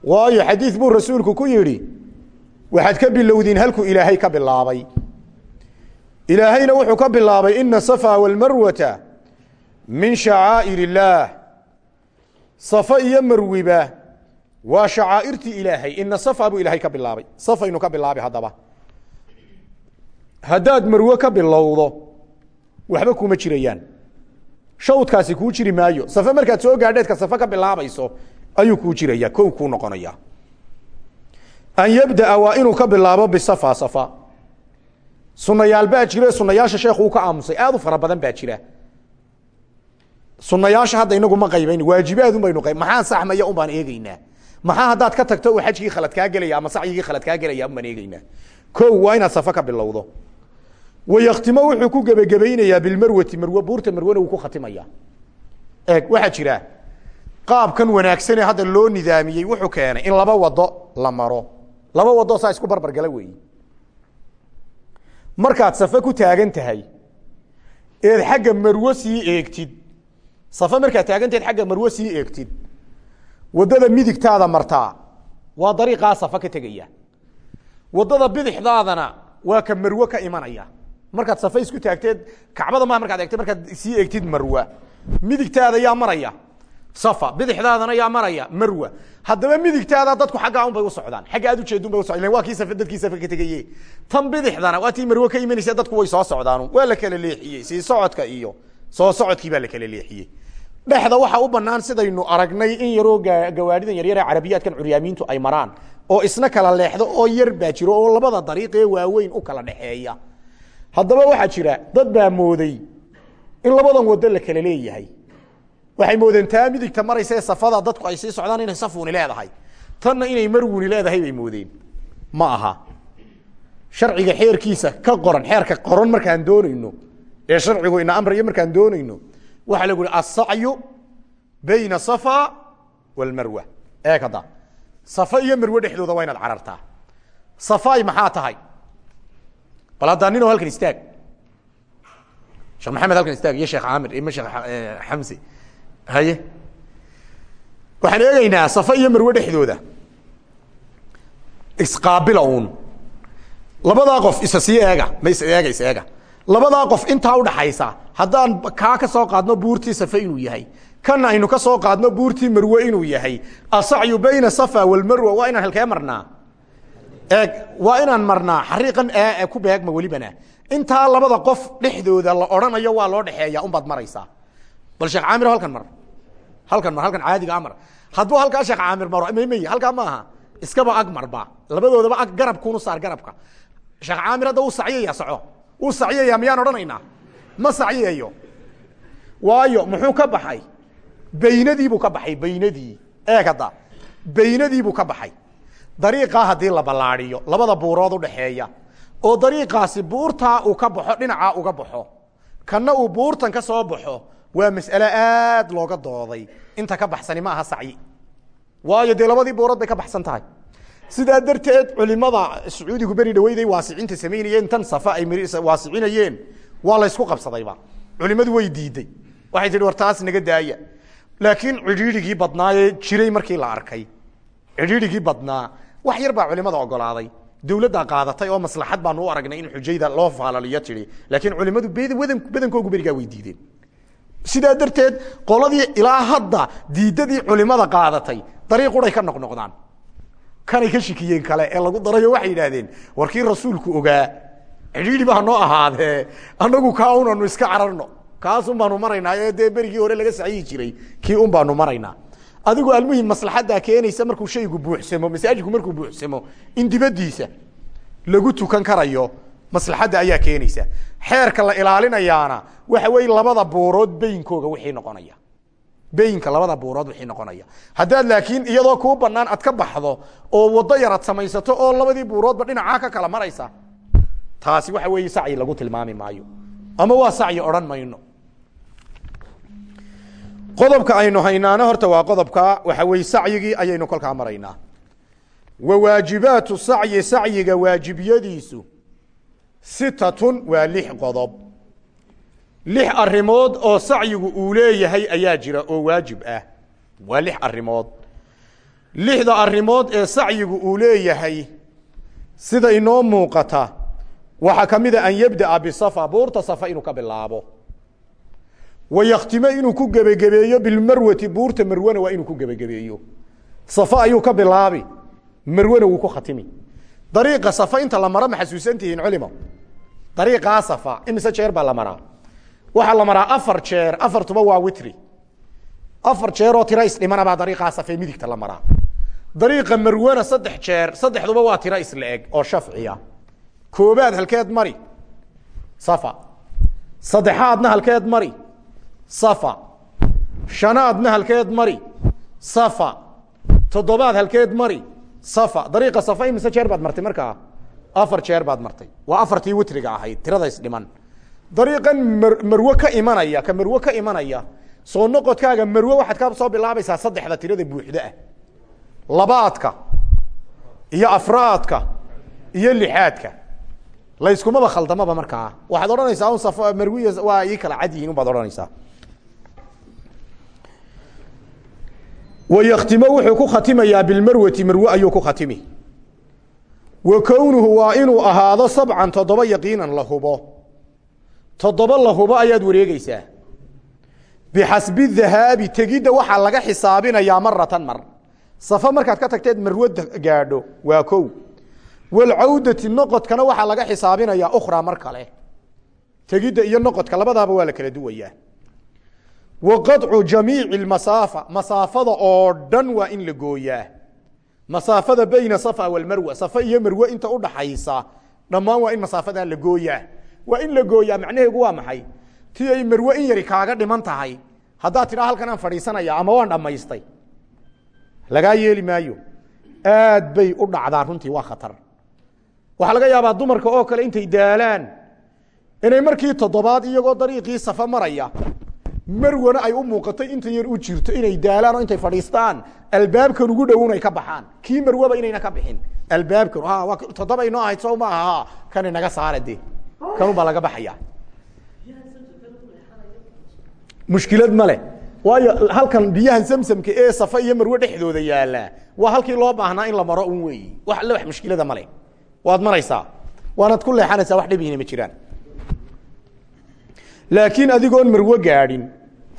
Waayo xadiid buu rasuulku ku yidhi waxaad ka bilowdiin halkuu ilaahay ka bilaabay ilaahayna wuxuu ka bilaabay ina safa walmarwata min shacaa'ir illaah safa iyo marwiba waa shacaa'irtii ilaahay. Ina safa buu ilaahay ka bilaabay. Safaynu ka bilaabay haddaba. Haddaad marwe ka bilowdo waxba kuma jirayaan. Shawdkaasi kuu jiri maayo. Safe markaad soo gaadheedka safe ka bilaabayso ayuu kuu jiraya kow kuu noqonaya an yabda'a waa inuu ka bilaabo bisafa safa sunayaal baa jire sunayaasha sheekhu uu ka aamusay. Aad u fara badan baa jira. Sunayaasha hadda inagu ma qaybayn waajibaadun baynu qayb maxaa saxmaya un baan maxaa haddaad ka tagto uu xajkii khalad kaa gelaya ama sacyigii khalad kaa gelaya un baan eegeynaa kow waa inaad safe ka bilowdo. Wayaktimo wuxuu ku gebagabaynayaa bilmarwati marwe buurta marwena wuu ku khatimaya. Eeg waxaa jira. Qaabkan wanaagsane hadda loo nidaamiyey wuxuu keenay in laba wado la maro. Laba wado saa isku barbargala weeyi markaad safe ku taagan tahay eed xagga marwo sii eegtid. Safe markaad taagantahed xagga marwo sii eegtid. Waddada midigtaada martaa waa dariiqaa safe ka tegaya waddada bidixdaadana waa ka marwo ka imanaya. Markaad safe isku taagteed kacbada maa markaad eegtid markaad sii eegtid marwa. Midigtaada yaa maraya. Safa bidixdaadana yaa maraya marwa haddaba midigtaada dadku xaggaa un u socdaan. Xagga aad ujeedun bay usocdan waa kii safe dadkii tegaye tan bidixdana waa tii marwe ka imanaysa dadku way soo socdaan waa la kala leexiyey. Sii socodka iyo soo socodkii baa la kala leexiyey. Dhexda waxaa u banaan sidaynu aragnay in yaroo gawaadhidan yaryar ee carabiyaadkan curyaamiintu ay maraan oo isna kala leexdo oo yar baa jiro oo labada dariiqee waaweyn u kala dhexeeya. Haddaba waxaa jira dad baa mooday in labadan wado la kala leeyahay waxay moodeen taa midigta maraysa ee safada dadku ay sii socdaan inay safuni leedahay. Tanna inay marwuni leedahay bay moodeen. Ma aha. Sharciga xeerkiisa ka qoran xeerka qoran markaan doonayno ee sharcigu ina amrayo markaan doonayno waxaa lagu uhi asacyu bayna safa walmarwa eeg hadda. Safa iyo marwe dhexdooda waa inaad carartaa. Safay maxaa tahay? Bal haddaa ninoo halkan istaag. Sheekh maxamed halkan istaag iyo sheekh caamir ima sheekh xamsi haye. Waxaan eegeynaa safa iyo marwe dhexdooda. Isqaabila uun. Qof isa sii eega ma is eega is eega. Labadaa qof intaa udhaxaysa haddaan kaa ka soo qaadno buurtii safe inuu yahay kana aynu ka soo qaadno buurtii marwe inuu yahay asacyu bayna safa walmarwa waa inaan halkee marnaa? Eeg waa inaan marnaa xariiqan ee ku beegma welibana. Intaa labada qof dhexdooda la odhanayo waa loo dhexeeya unbaad maraysaa. Bal sheekh caamir halkan mar halkan mar halkan caadiga amar hadduu halkaa sheekh caamir maro mmey halkaa ma aha. Iskaba ag marba labadoodaba ag garabkuunu saar garabka. Sheekh caamir hadda uu saciyaya soco. Uu saciyaya miyaan odhanaynaa? Ma saciyayo waayo muxuu ka baxay? Baynadiibuu ka baxay baynadii eeg hadda. Baynadiibuu ka baxay. Dariiqaa haddii la ballaadiyo labada buurood udhaxeeya oo dariiqaasi buurtaa uu ka baxo dhinacaa uga baxo. Kanna uu buurtan ka soo baxo waa mas'ale aad looga dooday. Inta ka baxsani ma aha sacyi. Waayo dee labadii buurood bay ka baxsan tahay. Sidaa darteed culimada sacuudigu beri dhaweyday waasicinta samaynayeen tan safa ay waasicinayeen waa laysku qabsadayba. Culimadu way diiday. Waxay tihi war naga daaya. Laakiin cidhiidhigii badnaayee jiray markii la arkay. Cidhiidhigii badnaa. Wax yar baa culimada ogolaaday. Dawladdaa qaadatay oo maslaxad baanu u aragnay in xujayda loo faalaliyo tihi laakiin culimadu badankoogu berigaa way diideen sidaa darteed qoladii ilaa hadda diidadii culimada qaadatay dariiq uray ka noqnoqdaan. Kanay ka shikiyeen kale ee lagu darayo waxay yidhaahdeen warkii rasuulku ogaa cidhiidhi baa noo ahaadee anagu kaa unanu iska cararno. Kaasun baanu maraynaa ee dee berigii hore laga saxiyi jiray kii un baanu maraynaa. Adigu almuhim maslaxaddaa keenaysa markuu shaygu buuxsamo masaajidku markuu buuxsamo in dibadiisa lagu tukan karayo maslaxadda ayaa keenaysa. Xeerka la ilaalinayaana waxa weeye labada buurood beyinkooga wixii noqonaya. Beyinka labada buurood wixii noqonaya. Haddaad laakiin iyadoo kuu banaan aad ka baxdo oo waddo yarad samaysato oo labadii buuroodba dhinacaa ka kala maraysa taasi waxa weeye sacyi lagu tilmaami maayo. Ama waa sacyi odhan mayno. Qodobka aynu haynaano horta waa qodobka waxa weye sacyigii ayaynu kolkaa maraynaa. Wa waajibaatu sacyi sacyiga waajibyadiisu sitatun waa lix qodob. Lix arimood oo sacyigu uu leeyahay ayaa jira oo waajib ah. Waa lix arimood lixda arimood ee sacyigu uu leeyahay sida inoo muuqata waxaa ka mid a an yabda'a bisafa buurta safa inuu ka bilaabo. Wa yakhtimo inuu ku gebagebeeyo bilmarwati buurta marwana waa inuu ku gebagebeeyo safa ayuu ka bilaabi marwana wuu ku khatimi dariiqa safa inta la maro ma xasuusantihiin culimo. Dariiqaa safa imise jeer baa la maraa? Waxaa la maraa afar jeer afartuba waa witri. Afar jeer oo tiro isdhimana baa dariiqaa safe midigta la maraa. Dariiqa marwana saddex jeer saddexduba waa tiro isla eg oo shafciya. Koobaad halkeed mari. Safa. Saddexaadna halkeed mari. Safa. Shanaadna halkeed mari. Safa. Toddobaad halkeed mari dariiqa safa imise jeer baad martay markaa afar jeer baad martay. Waa afartii witriga ahayd tirada isdhiman. Dariiqan mar marwe ka imanaya ka marwe ka imanaya soo noqodkaaga marwe waxaad ka soo bilaabaysaa saddexda tirada buuxda ah. Labaadka iyo afraadka iyo lixaadka. Layskumaba khaldamaba markaa? Waxaad odhanaysaa un saf marwiya waa ii kala cad yihiin ubaad odhanaysaa waykhtimo wuxuu ku khatimayaa bilmarwati marwe ayuu ku khatimi wa kownuhu waa inuu ahaado sabcan toddoba yaqiinan la hubo toddoba la hubo ayaad wareegeysaa bixasbi dhahaabi tegidda waxaa laga xisaabinayaa maratan mar safo markaad ka tagteed marwada gaadho waa kow walcawdati noqodkana waxaa laga xisaabinayaa ukhraa mar kale tegidda iyo noqodka labadaaba waa la kala duwayaa wa qaطcu jamiici masaafa masaafada oo dhan waa in la gooyaa masaafada bayna safa walmarwa safa iyo marwe inta udhaxaysa dhammaan waa in masaafadaa la gooyaa waa in la gooyaa macnaheegu waa maxay ti ay marwe in yari kaaga dhiman tahay haddaad tidhaa halkan aan fadhiisanaya ama waan dhammaystay lagaa yeeli maayo aad bay u dhacdaa runtii waa khatar waxaa laga yaabaa dumarka oo kale intay daalaan inay markii toddobaad iyagoo dariiqii safa maraya marwana ay u muuqatay inta yar u jirto inay daalaan oo intay fadhiistaan. Albaabkan ugu dhowun ay ka baxaan. Kii marwaba inayna ka bixin? Albaabkan waa toddoba inoo ahayd soo maaha kan inaga saara de kanun baa laga baxaya? Mushkilad ma leh. Halkan biyahan samsamka ee safa iyo marwe dhexdooda yaalla waa halkii loo baahnaa in la maro un weeyi. Wax alle wax mushkilada male waad maraysaa? Waanaad ku leexanaysaa wax dhibihina ma jiraan. Laakiin adigoon marwe gaadhin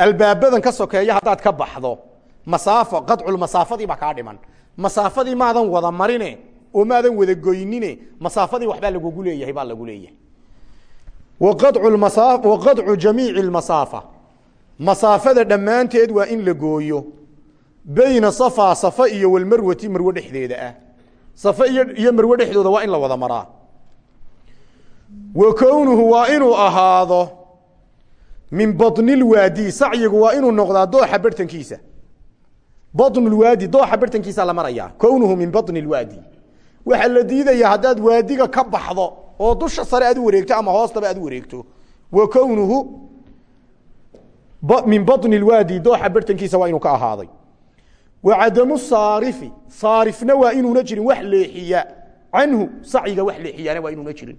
albaabadan ka sokeeya haddaad ka baxdo masaafo qadculmasaafadii baa kaa dhiman. Masaafadii maadan wada marine oo maadan wada goynine masaafadii waxbaa lagugu leeyahay baa lagu leeyahay. Wa qadcu jamiici masaafa. Masaafada dhammaanteed waa in la gooyo. Bayna safa safa iyo walmarwati marwe dhexdeeda ah. Safa iyo marwe dhexdooda waa in la wada maraa. Wa kownuhu waa inuu ahaado min banilwaadi sacyigu waa inuu noqdaa dooxa bartankiisa. Banlwaadi dooxa bartankiisa la maraya nuhu min bani lwaadi waxaa la diidaya haddaad waadiga ka baxdo oo dusha sare aad u wareegto ama hoostaba aad wareegto wa nuhu min bani lwaadi dooxa bartankiisa waa inuu ka ahaaday. Wa cadamu saarifi saarifna waa inuuna jirin wax leexiya. Canhu sacyiga wax leexiyana waa inuuna jirin.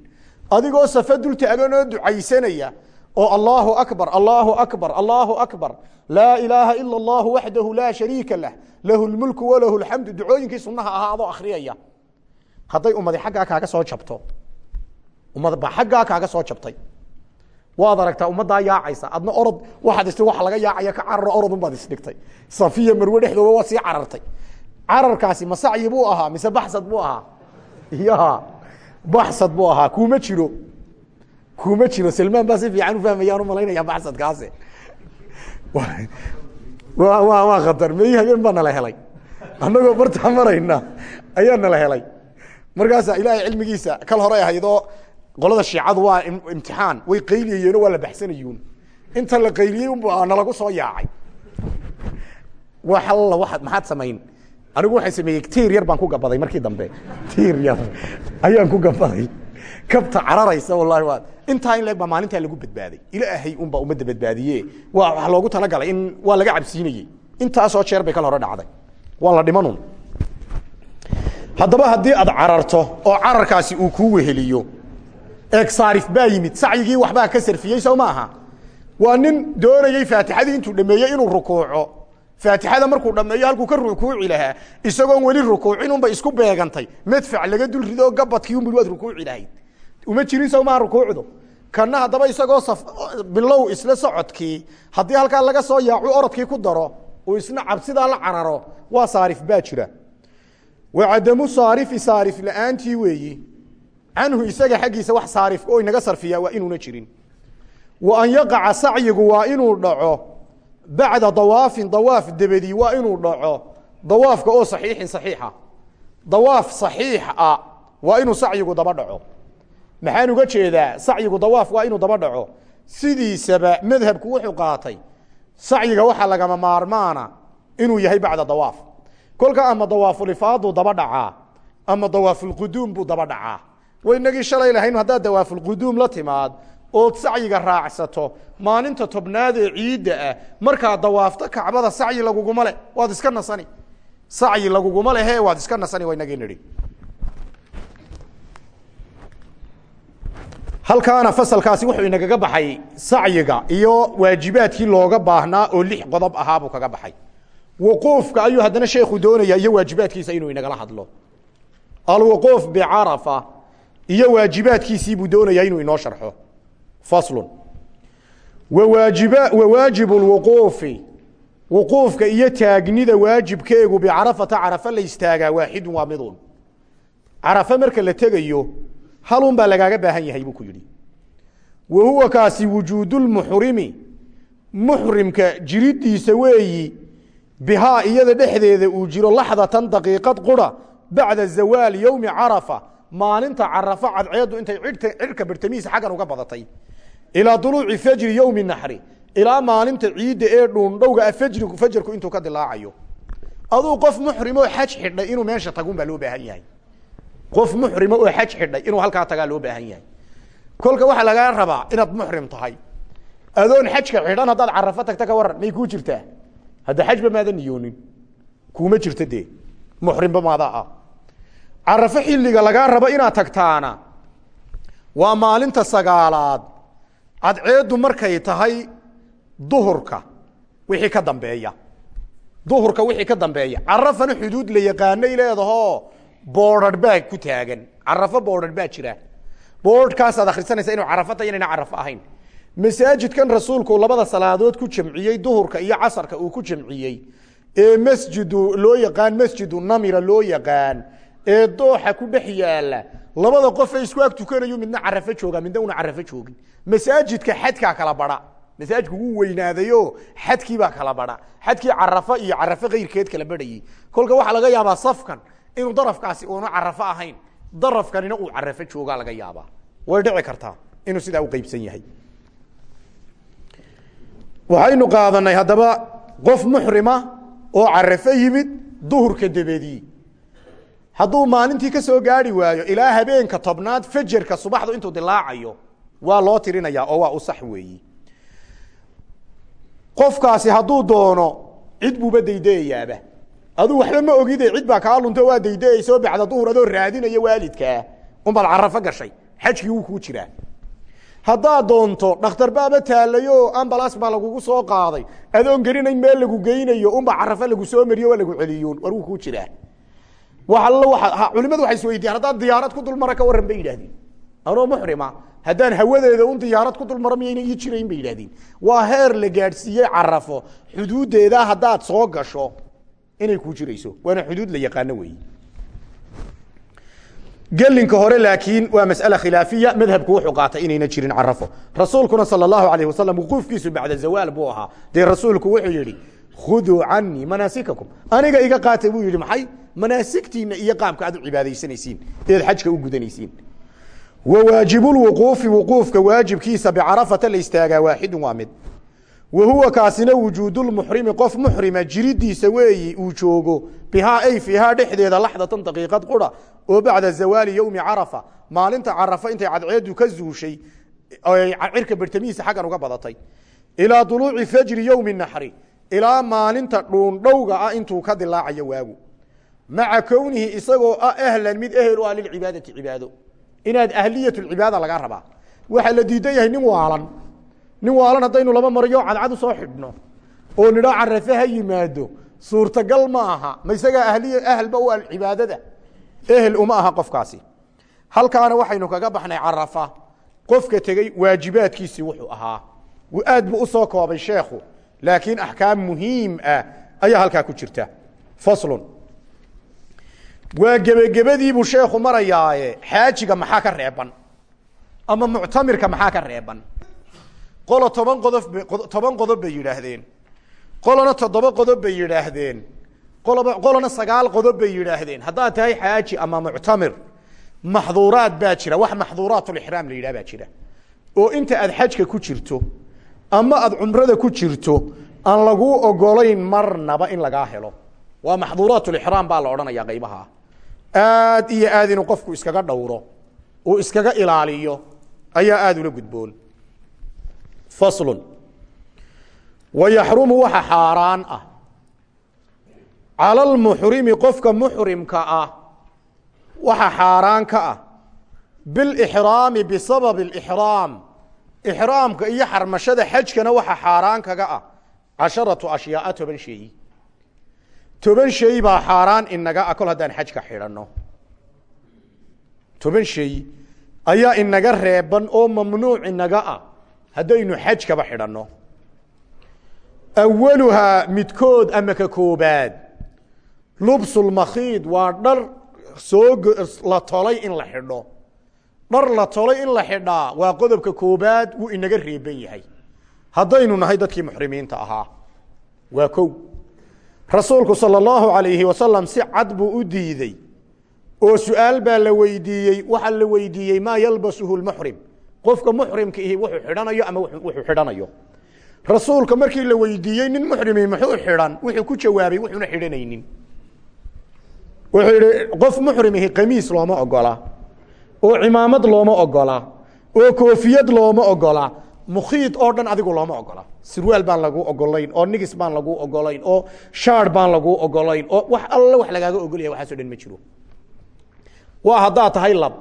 Adigoo safa dul taagan oo ducaysanaya oo allahu akbar allahu akbar allahu akbar. Laa ilaaha ila اllahu waxdahu laa shariika lah. Lahu lmulku walahu lxamdu ducooyinkii sunaha ahaa adoo akhriyaya. Hadday ummadi xaggaa kaaga soo jabto. Ummad ba xaggaa kaaga soo jabtay. Waad aragtaa ummaddaa yaacaysa. Adna orod waxaad is waxa laga yaacaya ka cararo orod unbaad isdhigtay safiya marwe dhexdooda waad sii carartay. Cararkaasi ma sacyi buu ahaa mise baxsad buu ahaa? Ya baxsad buu ahaa. Kuma jiro kuma jiro salmaan baa si fiican ufahmayaan u malaynaya baxsadkaasi wa wa waa khatar. Meyi habeen baa nala helay. Annagoo bartaa marayna ayaa nala helay. Markaasaa ilaahay cilmigiisa kal hore ahaydoo qolada shiicadu waa imtixaan. Way qayliyayeenoo waa la baxsanayuun. Inta la qayliyey unba nalagu soo yaacay. Wax alla waa maxaad samayn? Anigu waxaan sameeyey tiir yar baan ku gabaday markii dambe. Tiir yar. Ayaan ku gabaday kabta cararaysa wallahi waa intaa in leeg baa maalintaa lagu badbaaday ilaahay unbaa ummadda badbaadiye waa wax loogu talagalay in waa laga cabsiinayey. Intaasoo jeer bay kal hore dhacday. Waa la dhimanun. Haddaba haddii aad cararto oo cararkaasi uu kuu weheliyo eegsaarif baa yimid. Sacyigii waxbaa ka sarfiyey soo maaha waa nin doonayey faatixadii intuu dhameeyey inuu rukuuco. Faatixada markuu dhameeyo halkuu ka rukuuci lahaa isagoon weli rukuucin unba isku beegantay. Madfac laga dul rido gabadkii unbul waad rukuuci lahayd uma jirin soo maha rukuucdu kana haddaba isagoo bilow isla socodkii haddii halkaa laga soo yaacu orodkii ku daro uu isna cabsidaa la cararo waa saarif baa jira. Wa cadamu saarifi saarif la'aantii weeyi canhu isaga xaggiisa wax saarif oo inaga sarfiya waa inuuna jirin. Wa an yaqaca sacyigu waa inuu dhaco bacda dawaafin dawaaf debedii waa inuu dhaco dawaafka oo saxiixin saxiixa. Dawaaf saxiix ah waa inuu sacyigu daba dhaco maxaan uga jeedaa sacyigu dawaaf waa inuu daba dhaco. Sidiisaba madhabku wuxuu qaatay. Sacyiga waxaa lagama maarmaana inuu yahay bacda dawaaf. Kolka ama dawaafulifaaduu daba dhacaa ama dawaafulquduum buu daba dhacaa. Waynagii shalay lahayn haddaad dawaafulquduum la timaad ood sacyiga raacsato maalinta tobnaad ee ciidda ah markaa dawaafto kacbada sacyi laguguma waad iska nasani. Sacyi laguguma waad iska nasani waynagii nidhi halkaana fasalkaasi wuxuu inagaga baxay sacyiga iyo waajibaadkii looga baahnaa oo lix qodob ahaabuu kaga baxay. Wuquufka ayuu haddana sheekhu doonaya iyo waajibaadkiisa inuu inagala hadlo. Alwuquuf bicarafa iyo waajibaadkiisii buu doonayaa inuu inoo sharxo. Faslun. Wawaajiba wawaajibu lwuquufi wuquufka iyo taagnida waajibkeegu bicarafata carafa la istaagaa waaxidun waa midun. Carafa marka la tegayo halun baa lagaaga baahan yahay buu ku yidhi. Wa huwa kaasi wujuudulmuxrimi muxrimka jiridiisa weeyi bihaa iyada dhexdeeda uu jiro laxdatan daqiiqad qura bacda zawaali yowmi carafa. Maalinta carafa cadceeddu intay cirka bartamihiisa xaggan uga badatay. Ilaa duluuci fajri yowmi naxri ilaa maalinta ciidda ee dhuundhowga ah fajrigu fajarku intuu ka dilaacayo. Aduu qof muxrim oo xaj xidhay inuu meesha tagun baa loo baahan yahay qof muxrima oo xaj xidhay inuu halkaa tagaa loo baahan yahay. Kolka waxaa lagaa rabaa inaad muxrim tahay. Adoon xajka xidhan haddaad carafo tagta ka waran may kuu jirtaa. Hadda xajba maadan niyoonin. Kuuma jirta dee. Muxrimba maadaa ah. Carafo xilliga lagaa rabo inaad tagtaana. Waa maalinta sagaalaad. Cadceeddu markay tahay duhurka wixii ka dambeeya. Duhurka wixii ka dambeeya. Carafana xuduud la yaqaanay leedahoo boodhar baa ku taagan. Carafo boodhar baa jira. Boodhkaasaad akhrisanaysa inuu carafo tahay inayna carafo ahayn. Masaajidkan rasuulku labada salaadood ku jamciyey duhurka iyo casarka uu ku jamciyey. Ee masjidu loo yaqaan masjidu namira loo yaqaan. Ee dooxa ku dhex yaalla labada qof ee isku ag tukanayo midna carafo jooga midna una carafo joogin. Masaajidka xadkaa kala bara masaajidku wuu weynaadayo xadkiibaa kala bara xadkii carafa iyo carafo keyrkeed kala barhayey kolka waxaa laga yaabaa safkan inuu darafkaasi uuna carafo ahayn darafkanina uu carafo joogaa laga yaabaa. Way dhici kartaa inuu sidaa uqeybsan yahay. Waxaynu qaadanay haddaba qof muxrima oo carafo yimid duhurka dabedii hadduu maalintii ka soo gaari waayo ilaa habeenka tobnaad fajerka subaxdu intuu dilaacayo waa loo tirinaya oo waa u sax weeyi. Qofkaasi hadduu doono cid buuba daydayayaaba aduu waxba ma ogide cid baa kaa lunto waa daydayayso bacda duhur adoo raadinaya waalidkaa unbaad carafo gashay xajkii wuu kuu jiraa. Haddaad doonto dhakhtar baaba taalayo ambalas baa lagugu soo qaaday. Adoon gerinayn meel lagu geynayo unba carafo lagu soo mariyo waa lagu celiyuun war wuu kuu jiraa. Culimadu waxay isweydiiyaan haddaan diyaarad ku dulmara ka warran bay yidhahdeen anoo muxrima haddaan hawadeeda un diyaarad ku dulmaro miyayna ii jirayn bay yidhahdeen waa heer la gaadhsiiyey carafo xuduuddeeda haddaad soo gasho inay kuu jirayso waana xuduud la yaqaano weeye gelinka hore laakiin waa mas'ale khilaafiya. Madhabku wuxuu qaatay inayna jirin carafo rasuulkuna sala allahu alayh wasalam wuquufkiisu bacda zawaal buu ahaa. Dee rasuulku wuxuu yihi khuduu canii manaasikakum. Aniga iga qaata buu yihi maxay? Manaasigtiina iyo qaabka aad u cibaadaysanaysiin. Eed xajka u gudanaysiin. Wa waajibulwuquufi wuquufka waajibkiisa bicarafata la istaagaa waaxidun waa mid wa huwa kaasina wujuudulmuxrimi qof muxrima jiridiisa weeyi uu joogo. Bihaa ay fiihaa dhexdeeda laxdatan daqiiqad qura. Oo bacda zawaali yowmi carafa. Maalinta carafa intay cadceedu ka zuushay cirka bertamihiisa xaggan uga badatay. Ilaa duluuci fajri yowmi naxri ilaa maalinta dhuundhowga ah intuu ka dilaacayo waagu. Maca kownihi isagoo ah ahlan mid ehel u ah lilcibaadati cibaado. Inaad ahliyat cibaada lagaa rabaa. Waxaa la diidan nin waalan haddaynu laba maryo cadcad u soo xidhno oo nidhaa carafe ha yimaado suurtagal ma aha ma isagaa ahliy ahlba u ah cibaadada ehel uma aha qofkaasi. Halkaana waxaynu kaga baxnay carafa qofka tegey waajibaadkiisii wuxuu ahaa. Aad buu u soo koobay sheekhu laakiin axkaam muhiim ah ayaa halkaa ku jirta. Faslun. Waa gebagebadiibuu sheekhu marayaaye xaajiga maxaa ka reeban? Ama muctamirka maxaa ka reeban qolo toban qodob toban qodob bay yidhaahdeen. Qolona toddoba qodob bay yidhaahdeen. Qoloba qolona sagaal qodob bay yidhaahdeen. Haddaad tahay xaaji ama muctamir maxduuraad baa wax maxduuraatulixraam la yidhah baa oo inta aad xajka ku jirto ama aad cumrada ku jirto aan laguu ogolayn marnaba in lagaa helo. Waa maxduuraatulixraam baa la odhanaya qaybaha. Aad iyo aad inuu qofku iskaga dhowro uu iskaga ilaaliyo ayaa aada ula gudboon faslun. Wa yaxrumu waxa xaaraan ah. Cala almuxrimi qofka muxrimka ah waxa xaaraan ka ah bilixraami bisababi alixraam. Ixraamka iyo xarmashada xajkana waxa xaaraan kaga ah. Casharatu ashyaaa toban shay toban shay baa xaaraan inaga ah kol haddaan xajka xidhanno. Toban shay ayaa inaga reeban oo mamnuuc inaga ah haddaynu xajkaba xidhanno. Awaluhaa midkood ama ka koobaad lubsulmakhiid waa dhar soo la tolay in la xidho. Dhar la tolay in la xidhaa waa qodobka koobaad wuu inaga reeban yahay. Haddaynu nahay dadkii muxrimiinta ahaa. Waa kow. Rasuulku sala allahu alayhi wasalam si cad buu u diidey oo su'aal baa la weydiiyey waxaa la weydiiyey maa yalbasuhu lmuxrim qofka muxrimka ihi wuxuu xidhanayo ama wuxuu xidhanayo. Rasuulka markii la weydiiyey nin muxrimi muxuu xidhan wuxuu ku jawaabay wuxuuna xidhanaynin. Wuxuu yihi qof muxrimihi qamiis looma ogola oo cimaamad looma ogola oo koofiyad looma ogola mukhiid oo dhan adigu looma ogola. Sirwaal baan lagu ogolayn oo nigis baan lagu ogolayn oo shaar baan lagu ogolayn oo wax alle wax lagaaga ogolyahay waxaaso dhan ma jiro. Waa haddaad tahay lab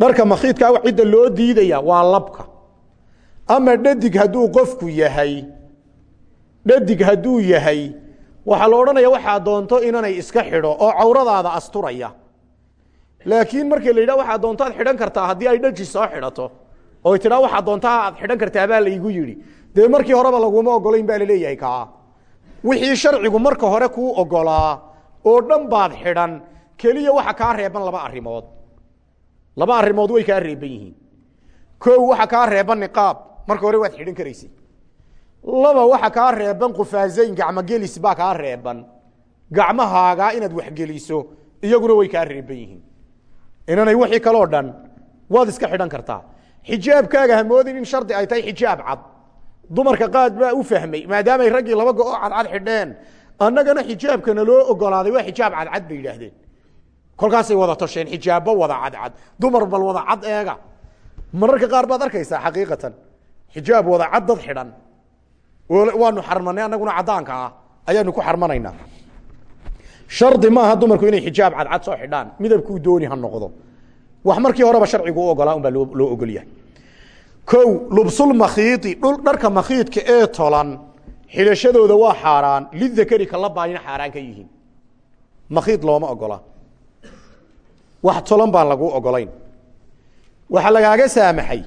dharka makhiidkaa cidda loo diidaya waa labka. Ama dhadig hadduu qofku yahay dhadig hadduu yahay waxaa la odhanaya waxaa doonto inanay iska xidho oo cawradaada asturaya. Laakiin markii la yidhah waxaa doonto aad xidhan kartaa haddii ay dhaji soo xidhato oy tidhaa waxaa doontaa aad xidhan kartaa baa laygu yidhi. Dee markii horeba laguma ogolayn baa la leeyahay kaa. Wixii sharcigu marka hore kuu ogolaa oo dhan baad xidhan keliya waxa kaa reeban laba arrimood laba arrimood way kaa reeban yihiin. Kow waxa kaa reeban niqaab. Marka hore waad xidhan karaysay laba waxa kaa reeban qufaazayn gacmogelis baa kaa reeban. Gacmahaagaa inaad waxgeliso iyaguna way kaa reeban yihiin. Inanay wixii kaloo dhan waad iska xidhan kartaa. Xijaabkaaga hamoodin in shardi ay tahay xijaab cad. Dumarka qaad baa u fahmay maadaamay raggii laba go-oo cadcad xidheen. Annagana xijaabkana loo ogolaaday waa xijaab cadcad bay yidhaahdeen kolkaasay wada tosheen xijaabbo wada cadcad dumar bal wada cad eega. Mararka qaar baad arkaysaa xaqiiqatan xijaab wada cad dad xidhan. Waanu xarmanay annaguna caddaanka ah ayaanu ku xarmanaynaa. Shardi maaha dumarku inay xijaab cadcad soo xidhaan midabkuu dooni ha noqdo. Wax markii horeba sharcigu u ogolaa un baa loo ogolyahay kow lubsulmakhiidi dhul dharka makhiidka ee tolan xidhashadooda waa xaaraan lidakari kala baanina xaaraan ka yihiin. Makhiid looma ogola wax tolan baan laguu ogolayn. Waxaa lagaaga saamaxay.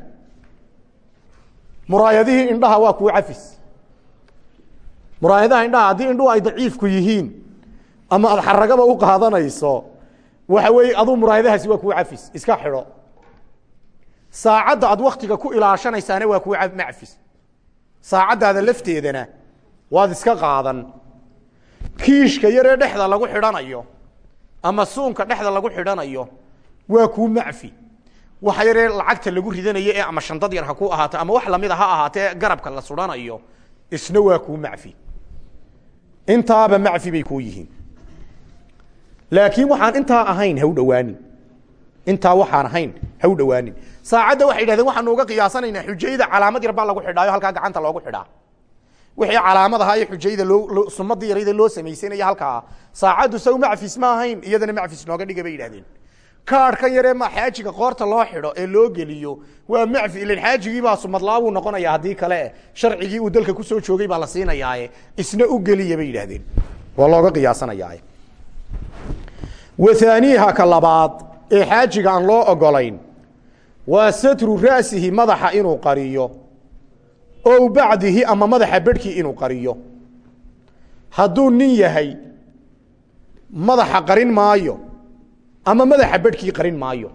Muraayadihii indhaha waa kuu cafis. Muraayadaha indhaha haddii indhuhu ay daciifku yihiin ama aad xaragaba u qaadanayso waxa weeye aduu muraayadahaasi waa kuu cafis. Iska xidho. Saacadda aad waktiga ku ilaashanaysaana waa kuu macfis. Saacaddaada lafteedana waad iska qaadan. Kiishka yaree dhexda lagu xidhanayo ama suunka dhexda lagu xidhanayo waa kuu macfi. Waxa yaree lacagta lagu ridanayo ee ama shandad yar ha ku ahaato ama wax lamida ha ahaatee garabka la sudhanayo isna waa kuu macfi. Intaaba macfi bay kuu yihiin. Laakiin waxaan intaa ahayn ha u dhowaanin intaa waxaan ahayn ha u dhowaanin saacadda waxay yidhahdeen waxaanu uga qiyaasanaynaa xujayda calaamad yar baa lagu xidhaayo halkaa gacanta loogu xidhaa wixii calaamad ahaa ee xujayda loo sumadii yarayda loo samaysanaya halkaa. Saacaddu saw macfis ma ahayn iyadana macfis nooga dhiga bay yidhahdeen kaadhkan yaree ma xaajiga qoorta loo xidho ee loo geliyo waa macfi ilan xaajigii baa sumadlaabuu noqonaya haddii kale. Sharcigii uu dalka ku soo joogay baa la siinayaaye isna u geliya bay yidhahdeen waa looga qiyaasanayaaye wathaaniiha ka labaad ee xaajiga aan loo ogolayn waa satru ra'sihi madaxa inuu qariyo ow bacdihi ama madaxa bedhkii inuu qariyo. Hadduu nin yahay madaxa qarin maayo ama madaxa bedhkii qarin maayo.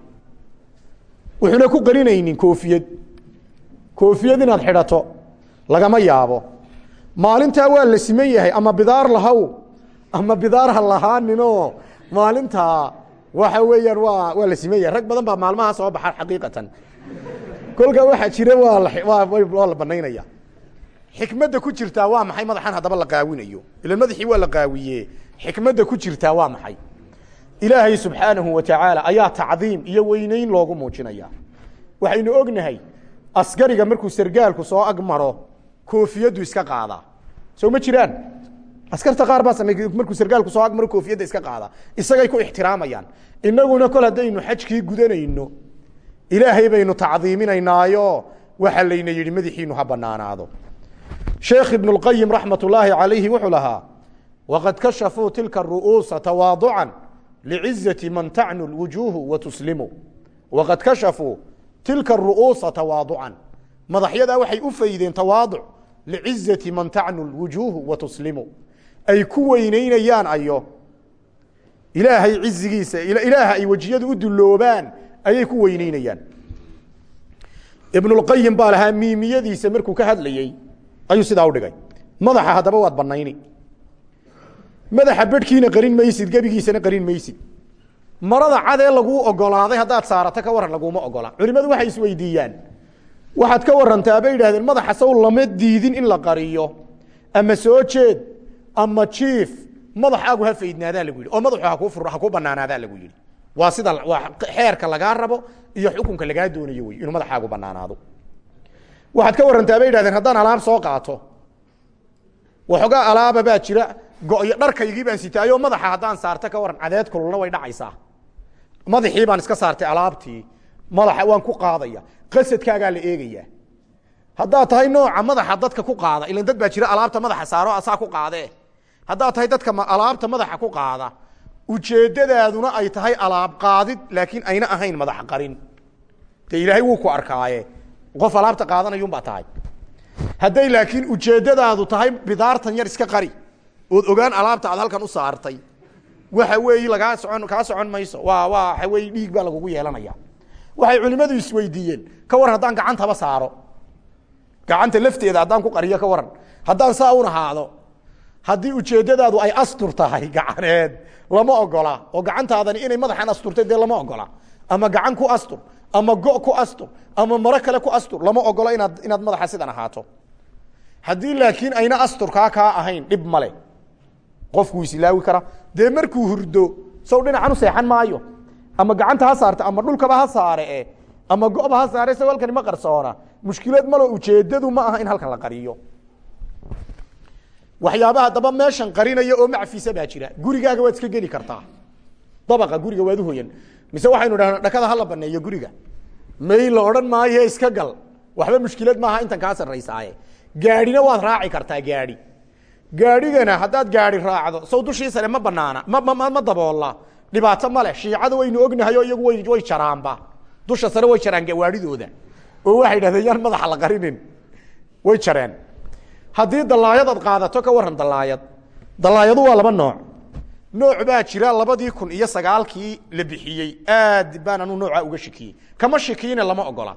Wuxuuna ku qarinaynin koofiyad. Koofiyad inaad xidhato lagama yaabo. Maalintaa waa la siman yahay ama bidaar lahaw ama bidaar ha lahaaninoo maalintaa waxa weeyaan waa waa la siman yahay. Rag badan baa maalmaha soo baxa xaqiiqatan kolkaa waxaa jira waa la banaynaya xikmadda ku jirtaa waa maxay madaxan haddaba la qaawinayo? Ilan madaxii waa la qaawiye xikmadda ku jirtaa waa maxay? Ilaahay subxaanahu wa tacaala ayaa tacdiim iyo weyneyn loogu muujinaya. Waxaynu ognahay askariga markuu sargaalku soo ag koofiyaddu iska qaadaa soo ma jiraan? Askarta qaar baa samey markuu sargaalku soo agmaro koofiyadda iska qaada. Isagay ku ixtiraamayaan. Inaguna kol haddaynu xajkii gudanayno ilaahay baynu tacdiiminaynaayo. Waxa layna yidhi madaxiinu ha banaanaado sheekh ibn اlqayim raxmat ullaahi calayhi wuxuu lahaa waqad kashafuu tilka ru'uusa tawaaducan lcizati man tacnu lwujuuhu wa tuslimu. Waqad kashafuu tilka ru'uusa tawaaducan madaxyadaa waxay u faydeen tawaaduc licizati man tacnu lwujuuhu wa tuslimu. Ay ku weyneynayaan ayo. Ilaahay cizigiisa ilaaha ay wejiyadu u duloobaan ayay ku weyneynayaan ibnulqayim baa lahaa miimiyadiisa markuu ka hadlayey ayuu sidaa u dhigay. Madaxa haddaba waad banayni madaxa bedhkiina qarin maysid gebigiisana qarin maysid. Marada cadee laguu ogolaaday haddaad saarato ka waran laguma ogola. Culimadu waxay isweydiiyaan. Waxaad ka warantaa bay yidhahdeen madaxa saw lama diidin in la qariyo. Ama soo jeed ama jiif. Madaxaagu ha faydnaadaa lagu yidhi. Oo madaxu haku fur ha ku banaanaadaa lagu yidhi waa sida waa xeerka lagaa rabo iyo xukunka lagaa doonayo wey inuu madaxaagu banaanaado waxaad ka warantaa bay yidhahdeen haddaan alaab soo qaato waxoogaa alaaba baa jira go-yo dharkaygii baan sitaayo madaxa haddaan saarta ka waran cadeed kululna way dhacaysaa. Madaxii baan iska saartay alaabtii madaxa waan ku qaadaya qasadkaagaa la eegayaa. Haddaad tahay nooca madaxa dadka ku qaada ilan dad baa jira alaabta madaxa saaro asaa ku qaadee. Haddaad tahay dadka alaabta madaxa ku qaada ujeedadaaduna ay tahay alaab qaadid laakiin ayna ahayn madax qarin. Dee ilaahay wuu ku arkaaye. Qof alaabta qaadanayunbaa tahay. Hadday laakiin ujeedadaadu tahay bidaartan yar iska qari. Ood ogaan alaabta aad halkan u saartay. Waxa weeyi lagaa socon kaa socon mayso. Waa waa waxa weeye dhiig baa lagugu yeelanaya. Waxay culimmadu isweydiiyeen ka waran haddaan gacantaba saaro. Gacanta lafteeda haddaan ku qariyo ka waran. Haddaan saa un ahaado haddii ujeeddadaadu ay astur tahay gacaneed lama ogola oo gacantaadani inay madaxan asturtay dee lama ogola. Ama gacan ku astur ama go ku astur ama maro kale ku astur lama ogola inaad inaad madaxa sidan ahaato. Haddii laakiin ayna asturkaa kaa ahayn dhib male qofkuu islaawi kara dee markuu hurdo saw dhinacan u seexan maayo. Ama gacanta ha saarta ama dhulkaba ha saare e ama goba ha saare saw halkani ma qarsoona. Mushkilad malo ujeedadu ma aha in halkan la qariyo waxyaabaha daba meeshan qarinaya oo macfisa baa jira. Gurigaaga waad iska geli kartaa. Dabaqa guriga waad uhoyan mise waxaynu dhahna dhakada hala baneeyo guriga. May la odhan maayo iska gal. Waxba mushkilad maaha intan kaa sarraysaaye gaadhina waad raaci kartaa gaadhi. Gaadhigana haddaad gaadhi raacdo saw dushii sare ma banaana ma daboolla. Dhibaato ma leh. Shiicada waynu ognahay oo iyagu way jaraanba. Dusha sare way jaraan gawaadhidooda oo waxay dhahdeen yaan madaxa la qarinin. Way jareen haddii dalaayadaad qaadato ka waran dalaayad. Dalaayadu waa laba nooc. Nooc baa jira labadii kun iyo sagaalkii la bixiyey. Aad baan anu noocaa uga shikiyey kama shikiine lama ogola.